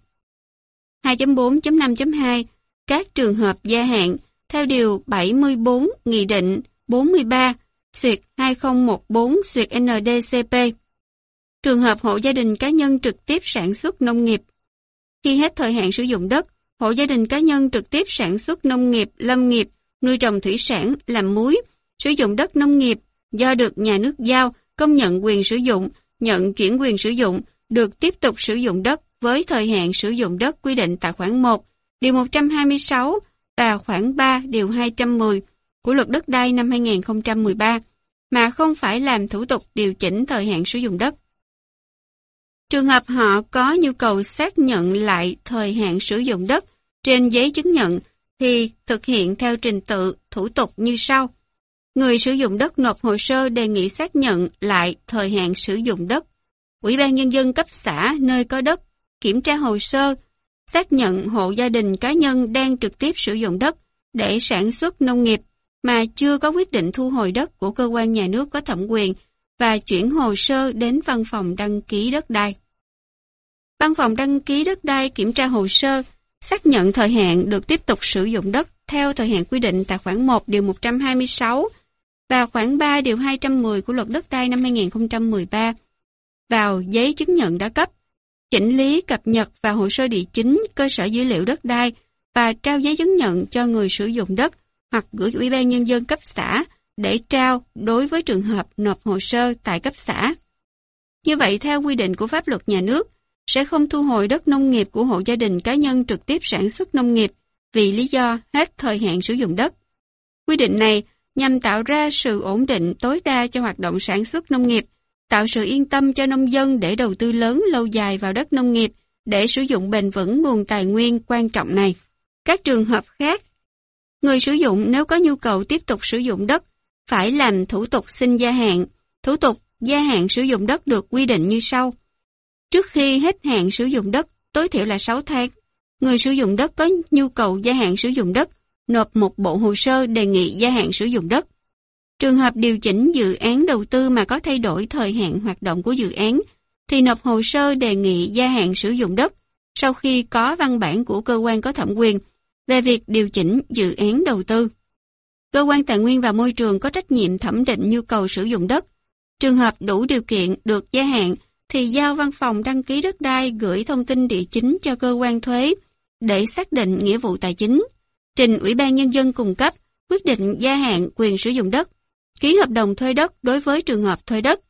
2.4.5.2 Các trường hợp gia hạn theo Điều 74 Nghị định 43 xuyệt 2014 xuyệt NDCP. Trường hợp hộ gia đình cá nhân trực tiếp sản xuất nông nghiệp. Khi hết thời hạn sử dụng đất, hộ gia đình cá nhân trực tiếp sản xuất nông nghiệp, lâm nghiệp, nuôi trồng thủy sản, làm muối, sử dụng đất nông nghiệp do được nhà nước giao, công nhận quyền sử dụng, nhận chuyển quyền sử dụng, được tiếp tục sử dụng đất với thời hạn sử dụng đất quy định tại khoản 1, điều 126 và khoản 3, điều 210 của luật đất đai năm 2013 mà không phải làm thủ tục điều chỉnh thời hạn sử dụng đất. Trường hợp họ có nhu cầu xác nhận lại thời hạn sử dụng đất trên giấy chứng nhận thì thực hiện theo trình tự thủ tục như sau. Người sử dụng đất nộp hồ sơ đề nghị xác nhận lại thời hạn sử dụng đất. Ủy ban Nhân dân cấp xã nơi có đất kiểm tra hồ sơ, xác nhận hộ gia đình cá nhân đang trực tiếp sử dụng đất để sản xuất nông nghiệp mà chưa có quyết định thu hồi đất của cơ quan nhà nước có thẩm quyền và chuyển hồ sơ đến văn phòng đăng ký đất đai. Văn phòng đăng ký đất đai kiểm tra hồ sơ, xác nhận thời hạn được tiếp tục sử dụng đất theo thời hạn quy định tại khoản 1 điều 126 và khoản 3 điều 210 của luật đất đai năm 2013 vào giấy chứng nhận đã cấp, chỉnh lý cập nhật vào hồ sơ địa chính cơ sở dữ liệu đất đai và trao giấy chứng nhận cho người sử dụng đất hoặc gửi Ủy ban Nhân dân cấp xã để trao đối với trường hợp nộp hồ sơ tại cấp xã. Như vậy, theo quy định của pháp luật nhà nước, sẽ không thu hồi đất nông nghiệp của hộ gia đình cá nhân trực tiếp sản xuất nông nghiệp vì lý do hết thời hạn sử dụng đất. Quy định này nhằm tạo ra sự ổn định tối đa cho hoạt động sản xuất nông nghiệp, tạo sự yên tâm cho nông dân để đầu tư lớn lâu dài vào đất nông nghiệp để sử dụng bền vững nguồn tài nguyên quan trọng này. Các trường hợp khác, người sử dụng nếu có nhu cầu tiếp tục sử dụng đất phải làm thủ tục xin gia hạn. Thủ tục gia hạn sử dụng đất được quy định như sau. Trước khi hết hạn sử dụng đất, tối thiểu là 6 tháng, người sử dụng đất có nhu cầu gia hạn sử dụng đất, nộp một bộ hồ sơ đề nghị gia hạn sử dụng đất. Trường hợp điều chỉnh dự án đầu tư mà có thay đổi thời hạn hoạt động của dự án, thì nộp hồ sơ đề nghị gia hạn sử dụng đất sau khi có văn bản của cơ quan có thẩm quyền về việc điều chỉnh dự án đầu tư. Cơ quan Tài nguyên và Môi trường có trách nhiệm thẩm định nhu cầu sử dụng đất. Trường hợp đủ điều kiện được gia hạn thì giao văn phòng đăng ký đất đai gửi thông tin địa chính cho cơ quan thuế để xác định nghĩa vụ tài chính, trình Ủy ban Nhân dân cung cấp quyết định gia hạn quyền sử dụng đất, ký hợp đồng thuê đất đối với trường hợp thuê đất,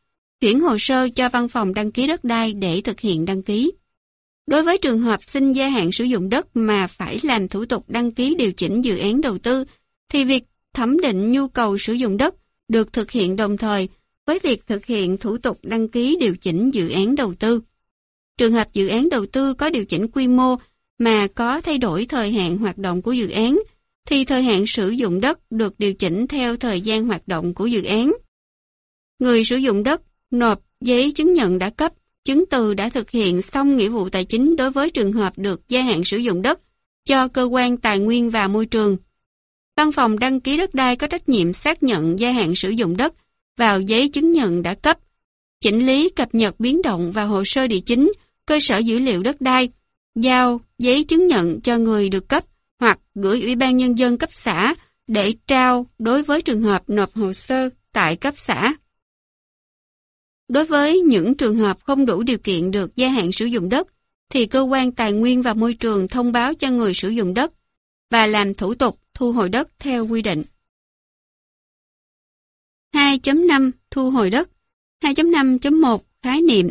chuyển hồ sơ cho văn phòng đăng ký đất đai để thực hiện đăng ký. Đối với trường hợp xin gia hạn sử dụng đất mà phải làm thủ tục đăng ký điều chỉnh dự án đầu tư, thì việc thẩm định nhu cầu sử dụng đất được thực hiện đồng thời với việc thực hiện thủ tục đăng ký điều chỉnh dự án đầu tư. Trường hợp dự án đầu tư có điều chỉnh quy mô mà có thay đổi thời hạn hoạt động của dự án, thì thời hạn sử dụng đất được điều chỉnh theo thời gian hoạt động của dự án. Người sử dụng đất nộp giấy chứng nhận đã cấp, chứng từ đã thực hiện xong nghĩa vụ tài chính đối với trường hợp được gia hạn sử dụng đất cho cơ quan tài nguyên và môi trường. Văn phòng đăng ký đất đai có trách nhiệm xác nhận gia hạn sử dụng đất vào giấy chứng nhận đã cấp, chỉnh lý cập nhật biến động vào hồ sơ địa chính, cơ sở dữ liệu đất đai, giao giấy chứng nhận cho người được cấp hoặc gửi Ủy ban Nhân dân cấp xã để trao đối với trường hợp nộp hồ sơ tại cấp xã. Đối với những trường hợp không đủ điều kiện được gia hạn sử dụng đất, thì cơ quan tài nguyên và môi trường thông báo cho người sử dụng đất và làm thủ tục thu hồi đất theo quy định. 2.5 Thu hồi đất 2.5.1 Khái niệm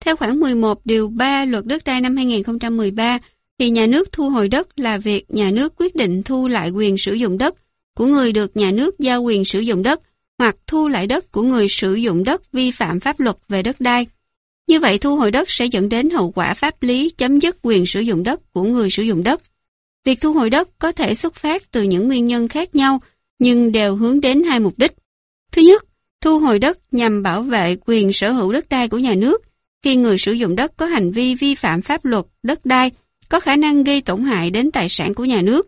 Theo khoản 11 điều 3 luật đất đai năm 2013 thì nhà nước thu hồi đất là việc nhà nước quyết định thu lại quyền sử dụng đất của người được nhà nước giao quyền sử dụng đất hoặc thu lại đất của người sử dụng đất vi phạm pháp luật về đất đai. Như vậy thu hồi đất sẽ dẫn đến hậu quả pháp lý chấm dứt quyền sử dụng đất của người sử dụng đất. Việc thu hồi đất có thể xuất phát từ những nguyên nhân khác nhau, nhưng đều hướng đến hai mục đích. Thứ nhất, thu hồi đất nhằm bảo vệ quyền sở hữu đất đai của nhà nước khi người sử dụng đất có hành vi vi phạm pháp luật đất đai có khả năng gây tổn hại đến tài sản của nhà nước.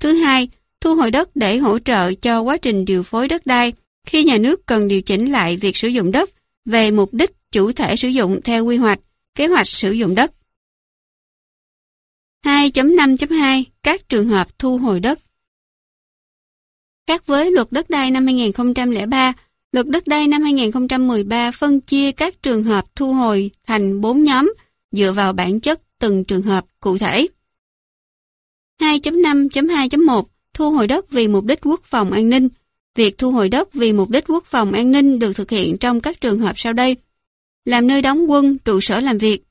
Thứ hai, thu hồi đất để hỗ trợ cho quá trình điều phối đất đai khi nhà nước cần điều chỉnh lại việc sử dụng đất về mục đích chủ thể sử dụng theo quy hoạch, kế hoạch sử dụng đất. 2.5.2 Các trường hợp thu hồi đất Khác với luật đất đai năm 2003, luật đất đai năm 2013 phân chia các trường hợp thu hồi thành 4 nhóm dựa vào bản chất từng trường hợp cụ thể. 2.5.2.1 Thu hồi đất vì mục đích quốc phòng an ninh Việc thu hồi đất vì mục đích quốc phòng an ninh được thực hiện trong các trường hợp sau đây. Làm nơi đóng quân, trụ sở làm việc,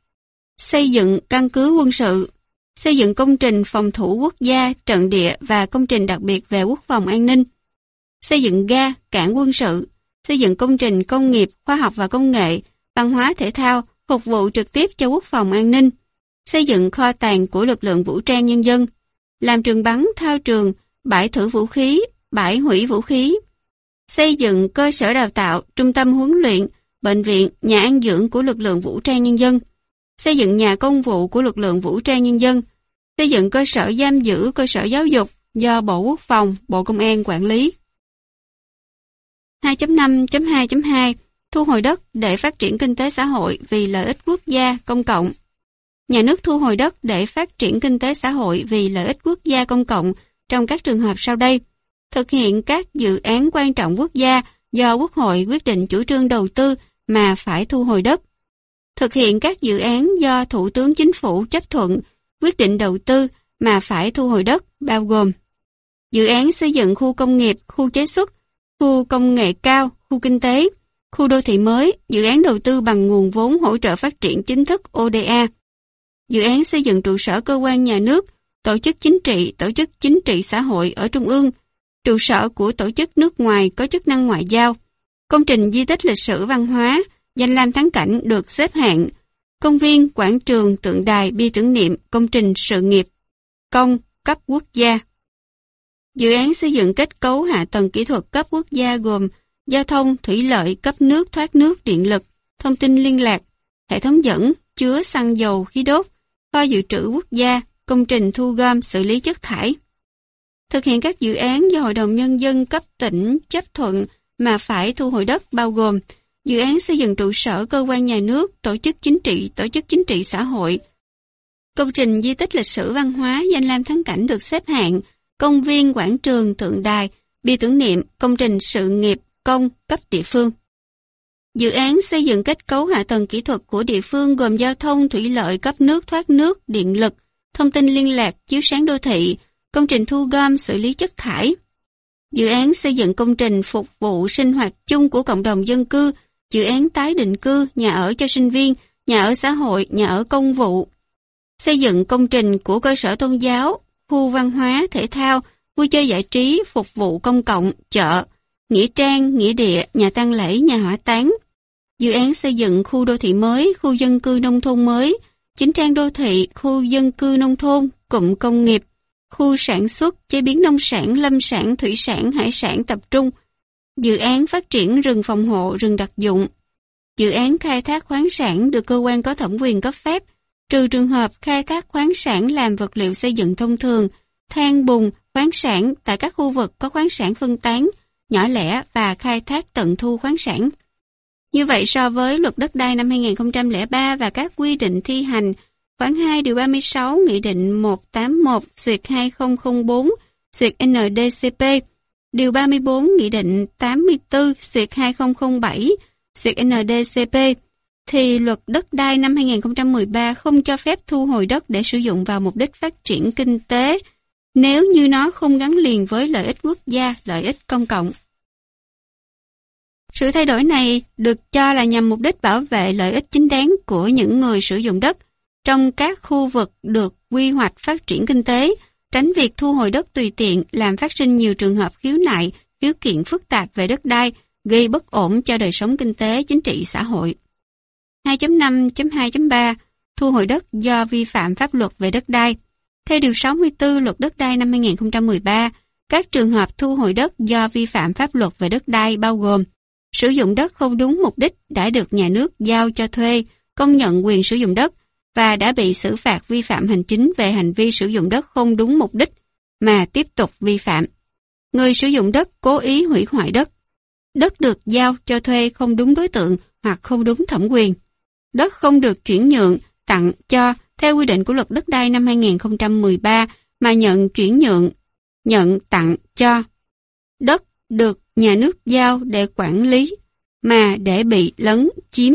xây dựng căn cứ quân sự, xây dựng công trình phòng thủ quốc gia, trận địa và công trình đặc biệt về quốc phòng an ninh, xây dựng ga, cảng quân sự, xây dựng công trình công nghiệp, khoa học và công nghệ, văn hóa thể thao, phục vụ trực tiếp cho quốc phòng an ninh, xây dựng kho tàng của lực lượng vũ trang nhân dân, làm trường bắn, thao trường, bãi thử vũ khí, bãi hủy vũ khí, xây dựng cơ sở đào tạo, trung tâm huấn luyện, bệnh viện, nhà ăn dưỡng của lực lượng vũ trang nhân dân, xây dựng nhà công vụ của lực lượng vũ trang nhân dân, xây dựng cơ sở giam giữ, cơ sở giáo dục do Bộ Quốc phòng, Bộ Công an quản lý. 2.5.2.2 Thu hồi đất để phát triển kinh tế xã hội vì lợi ích quốc gia, công cộng. Nhà nước thu hồi đất để phát triển kinh tế xã hội vì lợi ích quốc gia công cộng trong các trường hợp sau đây. Thực hiện các dự án quan trọng quốc gia do Quốc hội quyết định chủ trương đầu tư mà phải thu hồi đất. Thực hiện các dự án do Thủ tướng Chính phủ chấp thuận quyết định đầu tư mà phải thu hồi đất bao gồm dự án xây dựng khu công nghiệp, khu chế xuất, khu công nghệ cao, khu kinh tế, khu đô thị mới, dự án đầu tư bằng nguồn vốn hỗ trợ phát triển chính thức ODA, dự án xây dựng trụ sở cơ quan nhà nước, tổ chức chính trị, tổ chức chính trị xã hội ở Trung ương, trụ sở của tổ chức nước ngoài có chức năng ngoại giao, công trình di tích lịch sử văn hóa, danh lam thắng cảnh được xếp hạng, công viên, quảng trường, tượng đài, bi tưởng niệm, công trình sự nghiệp, công, cấp quốc gia. Dự án xây dựng kết cấu hạ tầng kỹ thuật cấp quốc gia gồm giao thông, thủy lợi, cấp nước, thoát nước, điện lực, thông tin liên lạc, hệ thống dẫn, chứa xăng dầu, khí đốt, kho dự trữ quốc gia, công trình thu gom, xử lý chất thải. Thực hiện các dự án do Hội đồng Nhân dân cấp tỉnh chấp thuận mà phải thu hồi đất bao gồm dự án xây dựng trụ sở cơ quan nhà nước, tổ chức chính trị, tổ chức chính trị xã hội, công trình di tích lịch sử văn hóa, danh lam thắng cảnh được xếp hạng, công viên, quảng trường, tượng đài, bia tưởng niệm, công trình sự nghiệp, công, cấp địa phương. Dự án xây dựng kết cấu hạ tầng kỹ thuật của địa phương gồm giao thông, thủy lợi, cấp nước, thoát nước, điện lực, thông tin liên lạc, chiếu sáng đô thị, công trình thu gom, xử lý chất thải. Dự án xây dựng công trình phục vụ sinh hoạt chung của cộng đồng dân cư, dự án tái định cư, nhà ở cho sinh viên, nhà ở xã hội, nhà ở công vụ. Xây dựng công trình của cơ sở tôn giáo, khu văn hóa, thể thao, vui chơi giải trí, phục vụ công cộng, chợ, nghĩa trang, nghĩa địa, nhà tang lễ, nhà hỏa táng. Dự án xây dựng khu đô thị mới, khu dân cư nông thôn mới, chính trang đô thị, khu dân cư nông thôn, cụm công nghiệp, khu sản xuất, chế biến nông sản, lâm sản, thủy sản, hải sản tập trung, dự án phát triển rừng phòng hộ, rừng đặc dụng, dự án khai thác khoáng sản được cơ quan có thẩm quyền cấp phép, trừ trường hợp khai thác khoáng sản làm vật liệu xây dựng thông thường, than bùn, khoáng sản tại các khu vực có khoáng sản phân tán, nhỏ lẻ và khai thác tận thu khoáng sản. Như vậy so với luật đất đai năm 2003 và các quy định thi hành, khoảng 2 điều 36 Nghị định 181 xuyệt 2004 duyệt NDCP, điều 34 Nghị định 84 xuyệt 2007 duyệt NDCP, thì luật đất đai năm 2013 không cho phép thu hồi đất để sử dụng vào mục đích phát triển kinh tế nếu như nó không gắn liền với lợi ích quốc gia, lợi ích công cộng. Sự thay đổi này được cho là nhằm mục đích bảo vệ lợi ích chính đáng của những người sử dụng đất trong các khu vực được quy hoạch phát triển kinh tế, tránh việc thu hồi đất tùy tiện làm phát sinh nhiều trường hợp khiếu nại, khiếu kiện phức tạp về đất đai, gây bất ổn cho đời sống kinh tế, chính trị, xã hội. 2.5.2.3 Thu hồi đất do vi phạm pháp luật về đất đai Theo Điều 64 Luật Đất đai năm 2013, các trường hợp thu hồi đất do vi phạm pháp luật về đất đai bao gồm sử dụng đất không đúng mục đích đã được nhà nước giao cho thuê, công nhận quyền sử dụng đất và đã bị xử phạt vi phạm hành chính về hành vi sử dụng đất không đúng mục đích mà tiếp tục vi phạm. Người sử dụng đất cố ý hủy hoại đất. Đất được giao cho thuê không đúng đối tượng hoặc không đúng thẩm quyền. Đất không được chuyển nhượng, tặng cho theo quy định của luật đất đai năm 2013 mà nhận chuyển nhượng, nhận tặng cho. Đất được nhà nước giao để quản lý, mà để bị lấn chiếm.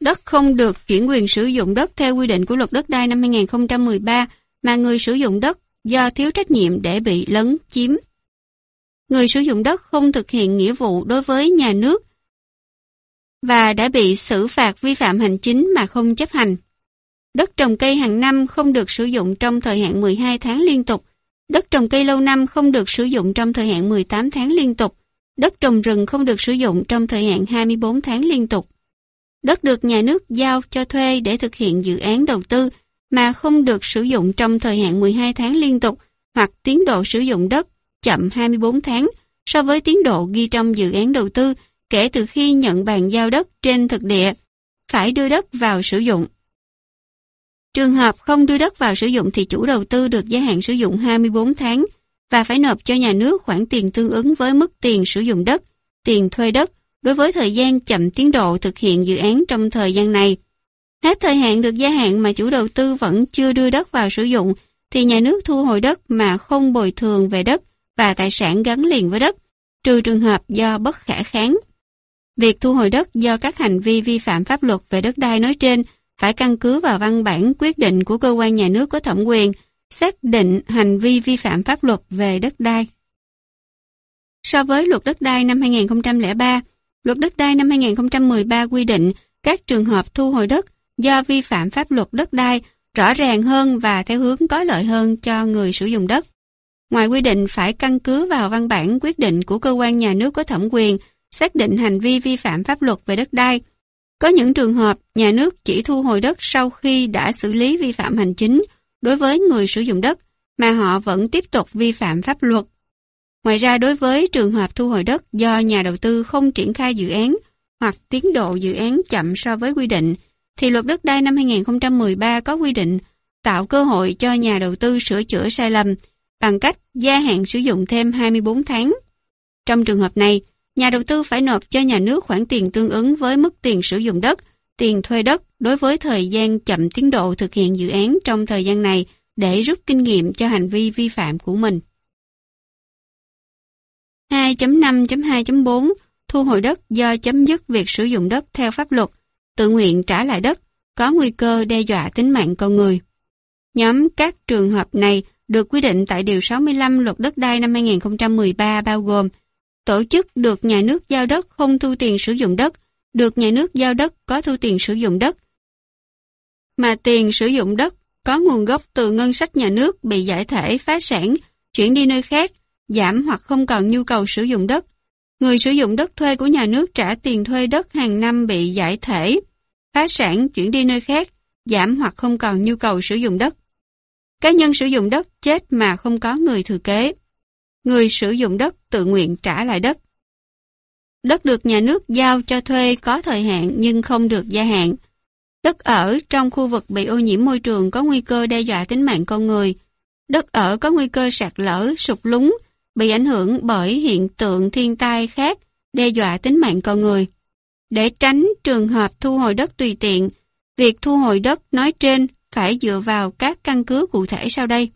Đất không được chuyển quyền sử dụng đất theo quy định của luật đất đai năm 2013 mà người sử dụng đất do thiếu trách nhiệm để bị lấn chiếm. Người sử dụng đất không thực hiện nghĩa vụ đối với nhà nước và đã bị xử phạt vi phạm hành chính mà không chấp hành. Đất trồng cây hàng năm không được sử dụng trong thời hạn 12 tháng liên tục Đất trồng cây lâu năm không được sử dụng trong thời hạn 18 tháng liên tục. Đất trồng rừng không được sử dụng trong thời hạn 24 tháng liên tục. Đất được nhà nước giao cho thuê để thực hiện dự án đầu tư mà không được sử dụng trong thời hạn 12 tháng liên tục hoặc tiến độ sử dụng đất chậm 24 tháng so với tiến độ ghi trong dự án đầu tư kể từ khi nhận bàn giao đất trên thực địa, phải đưa đất vào sử dụng. Trường hợp không đưa đất vào sử dụng thì chủ đầu tư được gia hạn sử dụng 24 tháng và phải nộp cho nhà nước khoản tiền tương ứng với mức tiền sử dụng đất tiền thuê đất đối với thời gian chậm tiến độ thực hiện dự án trong thời gian này. Hết thời hạn được gia hạn mà chủ đầu tư vẫn chưa đưa đất vào sử dụng thì nhà nước thu hồi đất mà không bồi thường về đất và tài sản gắn liền với đất, trừ trường hợp do bất khả kháng. Việc thu hồi đất do các hành vi vi phạm pháp luật về đất đai nói trên phải căn cứ vào văn bản quyết định của cơ quan nhà nước có thẩm quyền xác định hành vi vi phạm pháp luật về đất đai. So với luật đất đai năm 2003, luật đất đai năm 2013 quy định các trường hợp thu hồi đất do vi phạm pháp luật đất đai rõ ràng hơn và theo hướng có lợi hơn cho người sử dụng đất. Ngoài quy định phải căn cứ vào văn bản quyết định của cơ quan nhà nước có thẩm quyền xác định hành vi vi phạm pháp luật về đất đai, có những trường hợp nhà nước chỉ thu hồi đất sau khi đã xử lý vi phạm hành chính đối với người sử dụng đất mà họ vẫn tiếp tục vi phạm pháp luật. Ngoài ra đối với trường hợp thu hồi đất do nhà đầu tư không triển khai dự án hoặc tiến độ dự án chậm so với quy định, thì luật đất đai năm 2013 có quy định tạo cơ hội cho nhà đầu tư sửa chữa sai lầm bằng cách gia hạn sử dụng thêm 24 tháng. Trong trường hợp này, nhà đầu tư phải nộp cho nhà nước khoản tiền tương ứng với mức tiền sử dụng đất, tiền thuê đất đối với thời gian chậm tiến độ thực hiện dự án trong thời gian này để rút kinh nghiệm cho hành vi vi phạm của mình. 2.5.2.4 Thu hồi đất do chấm dứt việc sử dụng đất theo pháp luật, tự nguyện trả lại đất, có nguy cơ đe dọa tính mạng con người. Nhóm các trường hợp này được quy định tại Điều 65 Luật Đất đai năm 2013 bao gồm tổ chức được nhà nước giao đất không thu tiền sử dụng đất, được nhà nước giao đất có thu tiền sử dụng đất, mà tiền sử dụng đất có nguồn gốc từ ngân sách nhà nước bị giải thể phá sản, chuyển đi nơi khác, giảm hoặc không còn nhu cầu sử dụng đất. Người sử dụng đất thuê của nhà nước trả tiền thuê đất hàng năm bị giải thể, phá sản chuyển đi nơi khác, giảm hoặc không còn nhu cầu sử dụng đất. Cá nhân sử dụng đất chết mà không có người thừa kế. Người sử dụng đất tự nguyện trả lại đất. Đất được nhà nước giao cho thuê có thời hạn nhưng không được gia hạn. Đất ở trong khu vực bị ô nhiễm môi trường có nguy cơ đe dọa tính mạng con người. Đất ở có nguy cơ sạt lở, sụt lún, bị ảnh hưởng bởi hiện tượng thiên tai khác đe dọa tính mạng con người. Để tránh trường hợp thu hồi đất tùy tiện, việc thu hồi đất nói trên phải dựa vào các căn cứ cụ thể sau đây.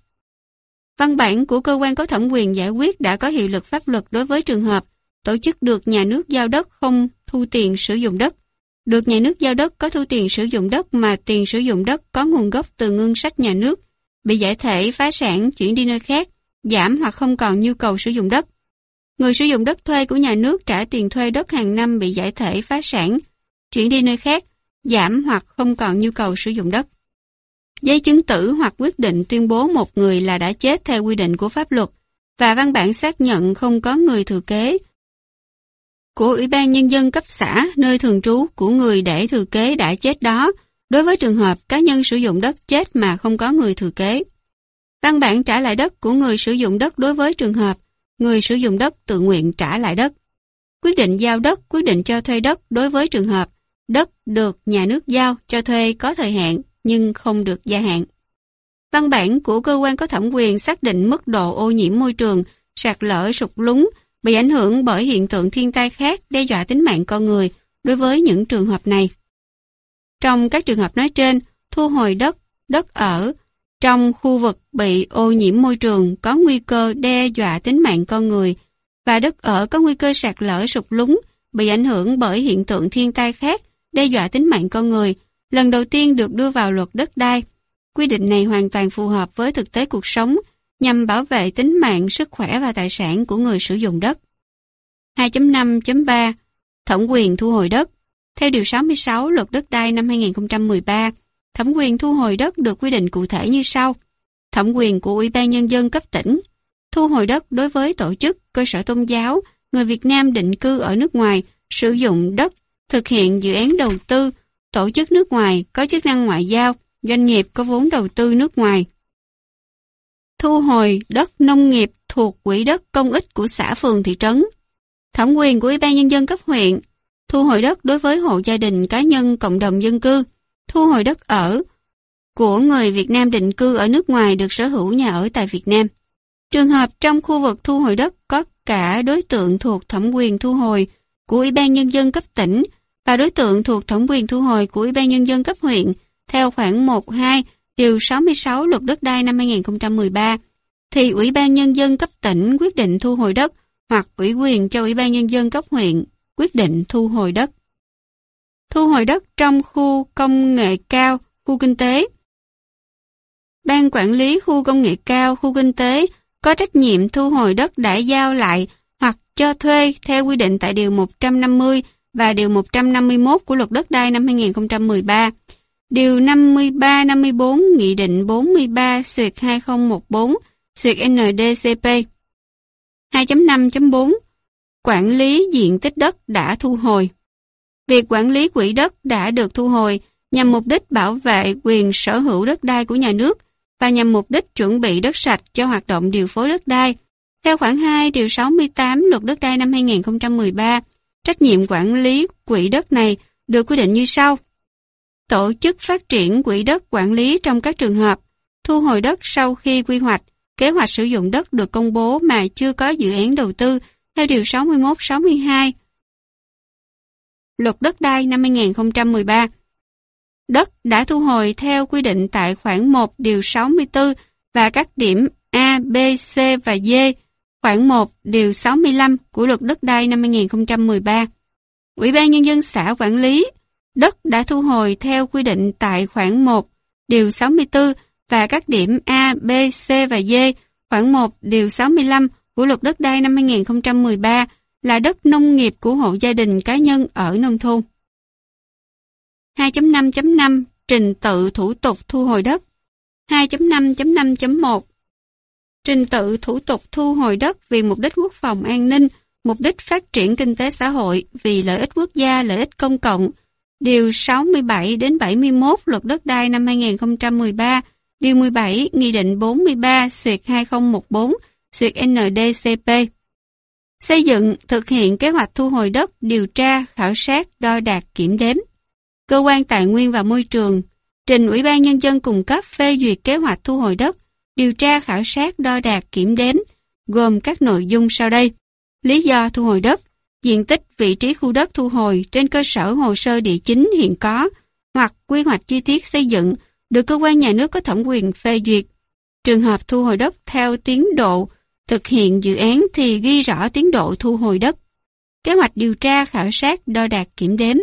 Văn bản của cơ quan có thẩm quyền giải quyết đã có hiệu lực pháp luật đối với trường hợp tổ chức được nhà nước giao đất không thu tiền sử dụng đất. Được nhà nước giao đất có thu tiền sử dụng đất mà tiền sử dụng đất có nguồn gốc từ ngân sách nhà nước, bị giải thể, phá sản, chuyển đi nơi khác, giảm hoặc không còn nhu cầu sử dụng đất. Người sử dụng đất thuê của nhà nước trả tiền thuê đất hàng năm bị giải thể, phá sản, chuyển đi nơi khác, giảm hoặc không còn nhu cầu sử dụng đất. Giấy chứng tử hoặc quyết định tuyên bố một người là đã chết theo quy định của pháp luật và văn bản xác nhận không có người thừa kế của Ủy ban Nhân dân cấp xã nơi thường trú của người để thừa kế đã chết đó đối với trường hợp cá nhân sử dụng đất chết mà không có người thừa kế. Văn bản trả lại đất của người sử dụng đất đối với trường hợp người sử dụng đất tự nguyện trả lại đất. Quyết định giao đất, quyết định cho thuê đất đối với trường hợp đất được nhà nước giao cho thuê có thời hạn nhưng không được gia hạn. Văn bản của cơ quan có thẩm quyền xác định mức độ ô nhiễm môi trường, sạt lở sụt lún bị ảnh hưởng bởi hiện tượng thiên tai khác đe dọa tính mạng con người đối với những trường hợp này. Trong các trường hợp nói trên, thu hồi đất, đất ở trong khu vực bị ô nhiễm môi trường có nguy cơ đe dọa tính mạng con người và đất ở có nguy cơ sạt lở sụt lún bị ảnh hưởng bởi hiện tượng thiên tai khác đe dọa tính mạng con người lần đầu tiên được đưa vào luật đất đai. Quy định này hoàn toàn phù hợp với thực tế cuộc sống nhằm bảo vệ tính mạng, sức khỏe và tài sản của người sử dụng đất. 2.5.3 Thẩm quyền thu hồi đất Theo Điều 66 Luật Đất đai năm 2013, thẩm quyền thu hồi đất được quy định cụ thể như sau. Thẩm quyền của Ủy ban Nhân dân cấp tỉnh Thu hồi đất đối với tổ chức, cơ sở tôn giáo, người Việt Nam định cư ở nước ngoài, sử dụng đất, thực hiện dự án đầu tư, tổ chức nước ngoài có chức năng ngoại giao, doanh nghiệp có vốn đầu tư nước ngoài. Thu hồi đất nông nghiệp thuộc quỹ đất công ích của xã phường thị trấn. Thẩm quyền của Ủy ban Nhân dân cấp huyện. Thu hồi đất đối với hộ gia đình cá nhân cộng đồng dân cư. Thu hồi đất ở của người Việt Nam định cư ở nước ngoài được sở hữu nhà ở tại Việt Nam. Trường hợp trong khu vực thu hồi đất có cả đối tượng thuộc thẩm quyền thu hồi của Ủy ban Nhân dân cấp tỉnh và đối tượng thuộc thẩm quyền thu hồi của Ủy ban Nhân dân cấp huyện theo khoản 1.2 điều 66 luật đất đai năm 2013 thì Ủy ban Nhân dân cấp tỉnh quyết định thu hồi đất hoặc ủy quyền cho Ủy ban Nhân dân cấp huyện quyết định thu hồi đất. Thu hồi đất trong khu công nghệ cao, khu kinh tế. Ban quản lý khu công nghệ cao, khu kinh tế có trách nhiệm thu hồi đất đã giao lại hoặc cho thuê theo quy định tại Điều 150 và Điều 151 của Luật Đất đai năm 2013. Điều 53-54 Nghị định 43-2014 Xuyệt NDCP 2.5.4 Quản lý diện tích đất đã thu hồi Việc quản lý quỹ đất đã được thu hồi nhằm mục đích bảo vệ quyền sở hữu đất đai của nhà nước và nhằm mục đích chuẩn bị đất sạch cho hoạt động điều phối đất đai. Theo khoản 2 điều 68 Luật Đất đai năm 2013, trách nhiệm quản lý quỹ đất này được quy định như sau. Tổ chức phát triển quỹ đất quản lý trong các trường hợp thu hồi đất sau khi quy hoạch, kế hoạch sử dụng đất được công bố mà chưa có dự án đầu tư theo Điều 61-62 Luật Đất đai năm 2013. Đất đã thu hồi theo quy định tại khoản 1 điều 64 và các điểm A, B, C và D, khoản 1 điều 65 của Luật Đất đai năm 2013. Ủy ban Nhân dân xã quản lý đất đã thu hồi theo quy định tại khoản 1 điều 64 và các điểm A, B, C và D, khoản 1 điều 65 của Luật Đất đai năm 2013 là đất nông nghiệp của hộ gia đình cá nhân ở nông thôn. 2.5.5 Trình tự thủ tục thu hồi đất 2.5.5.1 Trình tự thủ tục thu hồi đất vì mục đích quốc phòng an ninh, mục đích phát triển kinh tế xã hội, vì lợi ích quốc gia, lợi ích công cộng. Điều 67 đến 71 Luật Đất đai năm 2013, Điều 17 Nghị định 43 Xuyệt 2014 Xuyệt NDCP. Xây dựng, thực hiện kế hoạch thu hồi đất, điều tra, khảo sát, đo đạt, kiểm đếm. Cơ quan Tài nguyên và Môi trường trình Ủy ban Nhân dân cung cấp phê duyệt kế hoạch thu hồi đất, điều tra khảo sát đo đạt kiểm đếm, gồm các nội dung sau đây. Lý do thu hồi đất, diện tích vị trí khu đất thu hồi trên cơ sở hồ sơ địa chính hiện có hoặc quy hoạch chi tiết xây dựng được cơ quan nhà nước có thẩm quyền phê duyệt. Trường hợp thu hồi đất theo tiến độ thực hiện dự án thì ghi rõ tiến độ thu hồi đất. Kế hoạch điều tra khảo sát đo đạt kiểm đếm.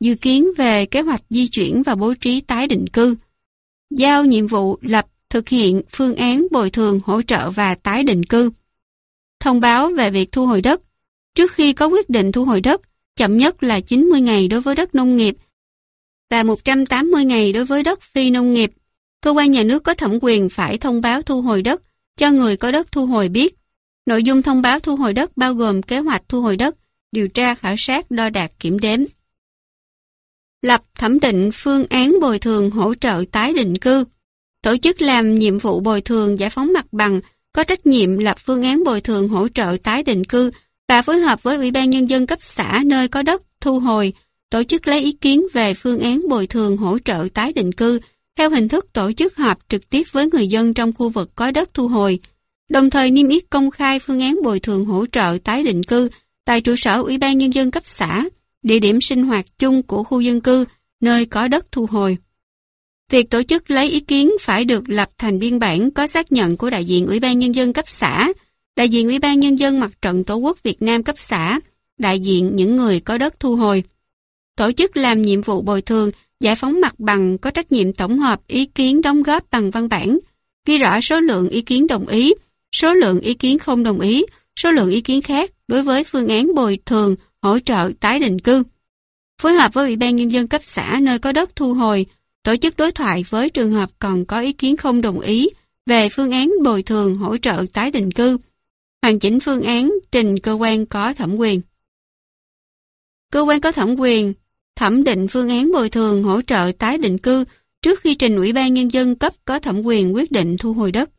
Dự kiến về kế hoạch di chuyển và bố trí tái định cư, giao nhiệm vụ lập thực hiện phương án bồi thường hỗ trợ và tái định cư, thông báo về việc thu hồi đất, trước khi có quyết định thu hồi đất, chậm nhất là 90 ngày đối với đất nông nghiệp và 180 ngày đối với đất phi nông nghiệp. Cơ quan nhà nước có thẩm quyền phải thông báo thu hồi đất cho người có đất thu hồi biết. Nội dung thông báo thu hồi đất bao gồm kế hoạch thu hồi đất, điều tra khảo sát đo đạt kiểm đếm lập thẩm định phương án bồi thường hỗ trợ tái định cư, tổ chức làm nhiệm vụ bồi thường giải phóng mặt bằng, có trách nhiệm lập phương án bồi thường hỗ trợ tái định cư và phối hợp với Ủy ban Nhân dân cấp xã nơi có đất thu hồi, tổ chức lấy ý kiến về phương án bồi thường hỗ trợ tái định cư theo hình thức tổ chức họp trực tiếp với người dân trong khu vực có đất thu hồi, đồng thời niêm yết công khai phương án bồi thường hỗ trợ tái định cư tại trụ sở Ủy ban Nhân dân cấp xã địa điểm sinh hoạt chung của khu dân cư, nơi có đất thu hồi. Việc tổ chức lấy ý kiến phải được lập thành biên bản có xác nhận của đại diện Ủy ban Nhân dân cấp xã, đại diện Ủy ban Nhân dân Mặt trận Tổ quốc Việt Nam cấp xã, đại diện những người có đất thu hồi. Tổ chức làm nhiệm vụ bồi thường, giải phóng mặt bằng có trách nhiệm tổng hợp ý kiến đóng góp bằng văn bản, ghi rõ số lượng ý kiến đồng ý, số lượng ý kiến không đồng ý, số lượng ý kiến khác đối với phương án bồi thường hỗ trợ tái định cư. Phối hợp với Ủy ban Nhân dân cấp xã nơi có đất thu hồi, tổ chức đối thoại với trường hợp còn có ý kiến không đồng ý về phương án bồi thường hỗ trợ tái định cư, hoàn chỉnh phương án trình cơ quan có thẩm quyền. Cơ quan có thẩm quyền thẩm định phương án bồi thường hỗ trợ tái định cư trước khi trình Ủy ban Nhân dân cấp có thẩm quyền quyết định thu hồi đất.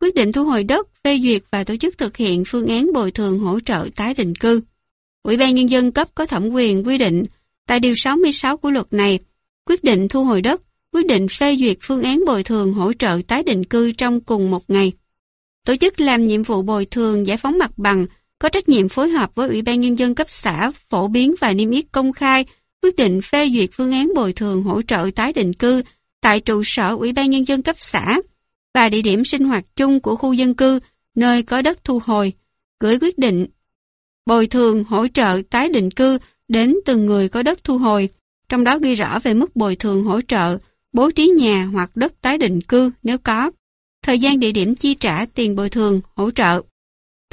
Quyết định thu hồi đất, phê duyệt và tổ chức thực hiện phương án bồi thường hỗ trợ tái định cư. Ủy ban Nhân dân cấp có thẩm quyền quy định tại Điều 66 của luật này, quyết định thu hồi đất, quyết định phê duyệt phương án bồi thường hỗ trợ tái định cư trong cùng một ngày. Tổ chức làm nhiệm vụ bồi thường giải phóng mặt bằng có trách nhiệm phối hợp với Ủy ban Nhân dân cấp xã phổ biến và niêm yết công khai quyết định phê duyệt phương án bồi thường hỗ trợ tái định cư tại trụ sở Ủy ban Nhân dân cấp xã và địa điểm sinh hoạt chung của khu dân cư nơi có đất thu hồi, gửi quyết định bồi thường hỗ trợ tái định cư đến từng người có đất thu hồi, trong đó ghi rõ về mức bồi thường hỗ trợ, bố trí nhà hoặc đất tái định cư nếu có, thời gian địa điểm chi trả tiền bồi thường hỗ trợ,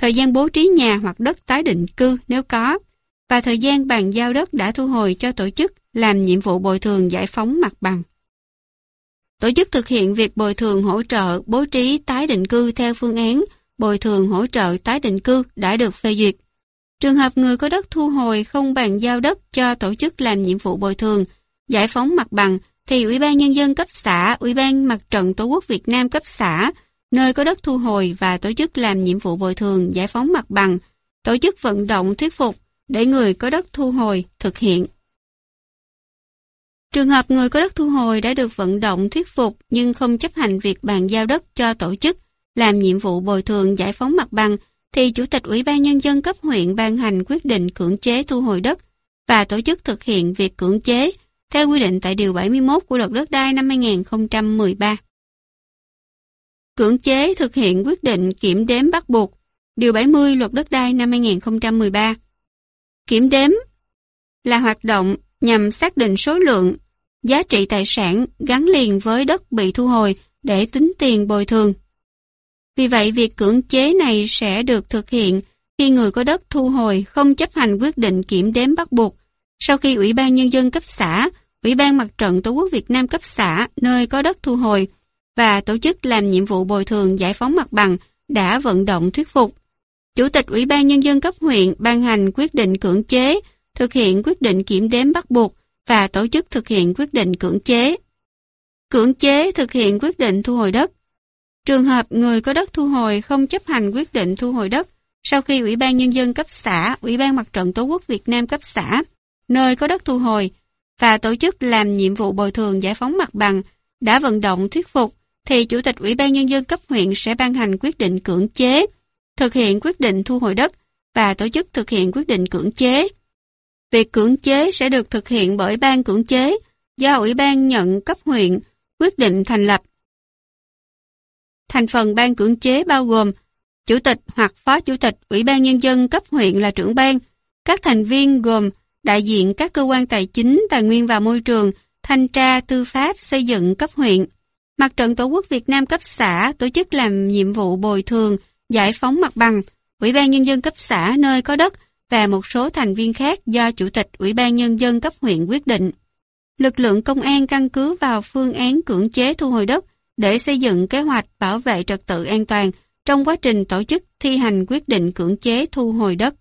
thời gian bố trí nhà hoặc đất tái định cư nếu có, và thời gian bàn giao đất đã thu hồi cho tổ chức làm nhiệm vụ bồi thường giải phóng mặt bằng. Tổ chức thực hiện việc bồi thường hỗ trợ bố trí tái định cư theo phương án bồi thường hỗ trợ tái định cư đã được phê duyệt. Trường hợp người có đất thu hồi không bàn giao đất cho tổ chức làm nhiệm vụ bồi thường, giải phóng mặt bằng thì Ủy ban Nhân dân cấp xã, Ủy ban Mặt trận Tổ quốc Việt Nam cấp xã, nơi có đất thu hồi và tổ chức làm nhiệm vụ bồi thường giải phóng mặt bằng, tổ chức vận động thuyết phục để người có đất thu hồi thực hiện. Trường hợp người có đất thu hồi đã được vận động thuyết phục nhưng không chấp hành việc bàn giao đất cho tổ chức làm nhiệm vụ bồi thường giải phóng mặt bằng thì Chủ tịch Ủy ban Nhân dân cấp huyện ban hành quyết định cưỡng chế thu hồi đất và tổ chức thực hiện việc cưỡng chế theo quy định tại Điều 71 của Luật Đất đai năm 2013. Cưỡng chế thực hiện quyết định kiểm đếm bắt buộc Điều 70 Luật Đất đai năm 2013. Kiểm đếm là hoạt động nhằm xác định số lượng, giá trị tài sản gắn liền với đất bị thu hồi để tính tiền bồi thường. Vì vậy, việc cưỡng chế này sẽ được thực hiện khi người có đất thu hồi không chấp hành quyết định kiểm đếm bắt buộc sau khi Ủy ban Nhân dân cấp xã, Ủy ban Mặt trận Tổ quốc Việt Nam cấp xã nơi có đất thu hồi và tổ chức làm nhiệm vụ bồi thường giải phóng mặt bằng đã vận động thuyết phục. Chủ tịch Ủy ban Nhân dân cấp huyện ban hành quyết định cưỡng chế, thực hiện quyết định kiểm đếm bắt buộc và tổ chức thực hiện quyết định cưỡng chế. Cưỡng chế thực hiện quyết định thu hồi đất Trường hợp người có đất thu hồi không chấp hành quyết định thu hồi đất sau khi Ủy ban Nhân dân cấp xã, Ủy ban Mặt trận Tổ quốc Việt Nam cấp xã, nơi có đất thu hồi, và tổ chức làm nhiệm vụ bồi thường giải phóng mặt bằng đã vận động thuyết phục, thì Chủ tịch Ủy ban Nhân dân cấp huyện sẽ ban hành quyết định cưỡng chế, thực hiện quyết định thu hồi đất và tổ chức thực hiện quyết định cưỡng chế. Việc cưỡng chế sẽ được thực hiện bởi ban cưỡng chế do Ủy ban nhận cấp huyện quyết định thành lập Thành phần ban cưỡng chế bao gồm Chủ tịch hoặc Phó Chủ tịch Ủy ban Nhân dân cấp huyện là trưởng ban. Các thành viên gồm đại diện các cơ quan tài chính, tài nguyên và môi trường, thanh tra, tư pháp, xây dựng cấp huyện. Mặt trận Tổ quốc Việt Nam cấp xã tổ chức làm nhiệm vụ bồi thường, giải phóng mặt bằng, Ủy ban Nhân dân cấp xã nơi có đất và một số thành viên khác do Chủ tịch Ủy ban Nhân dân cấp huyện quyết định. Lực lượng công an căn cứ vào phương án cưỡng chế thu hồi đất để xây dựng kế hoạch bảo vệ trật tự an toàn trong quá trình tổ chức thi hành quyết định cưỡng chế thu hồi đất.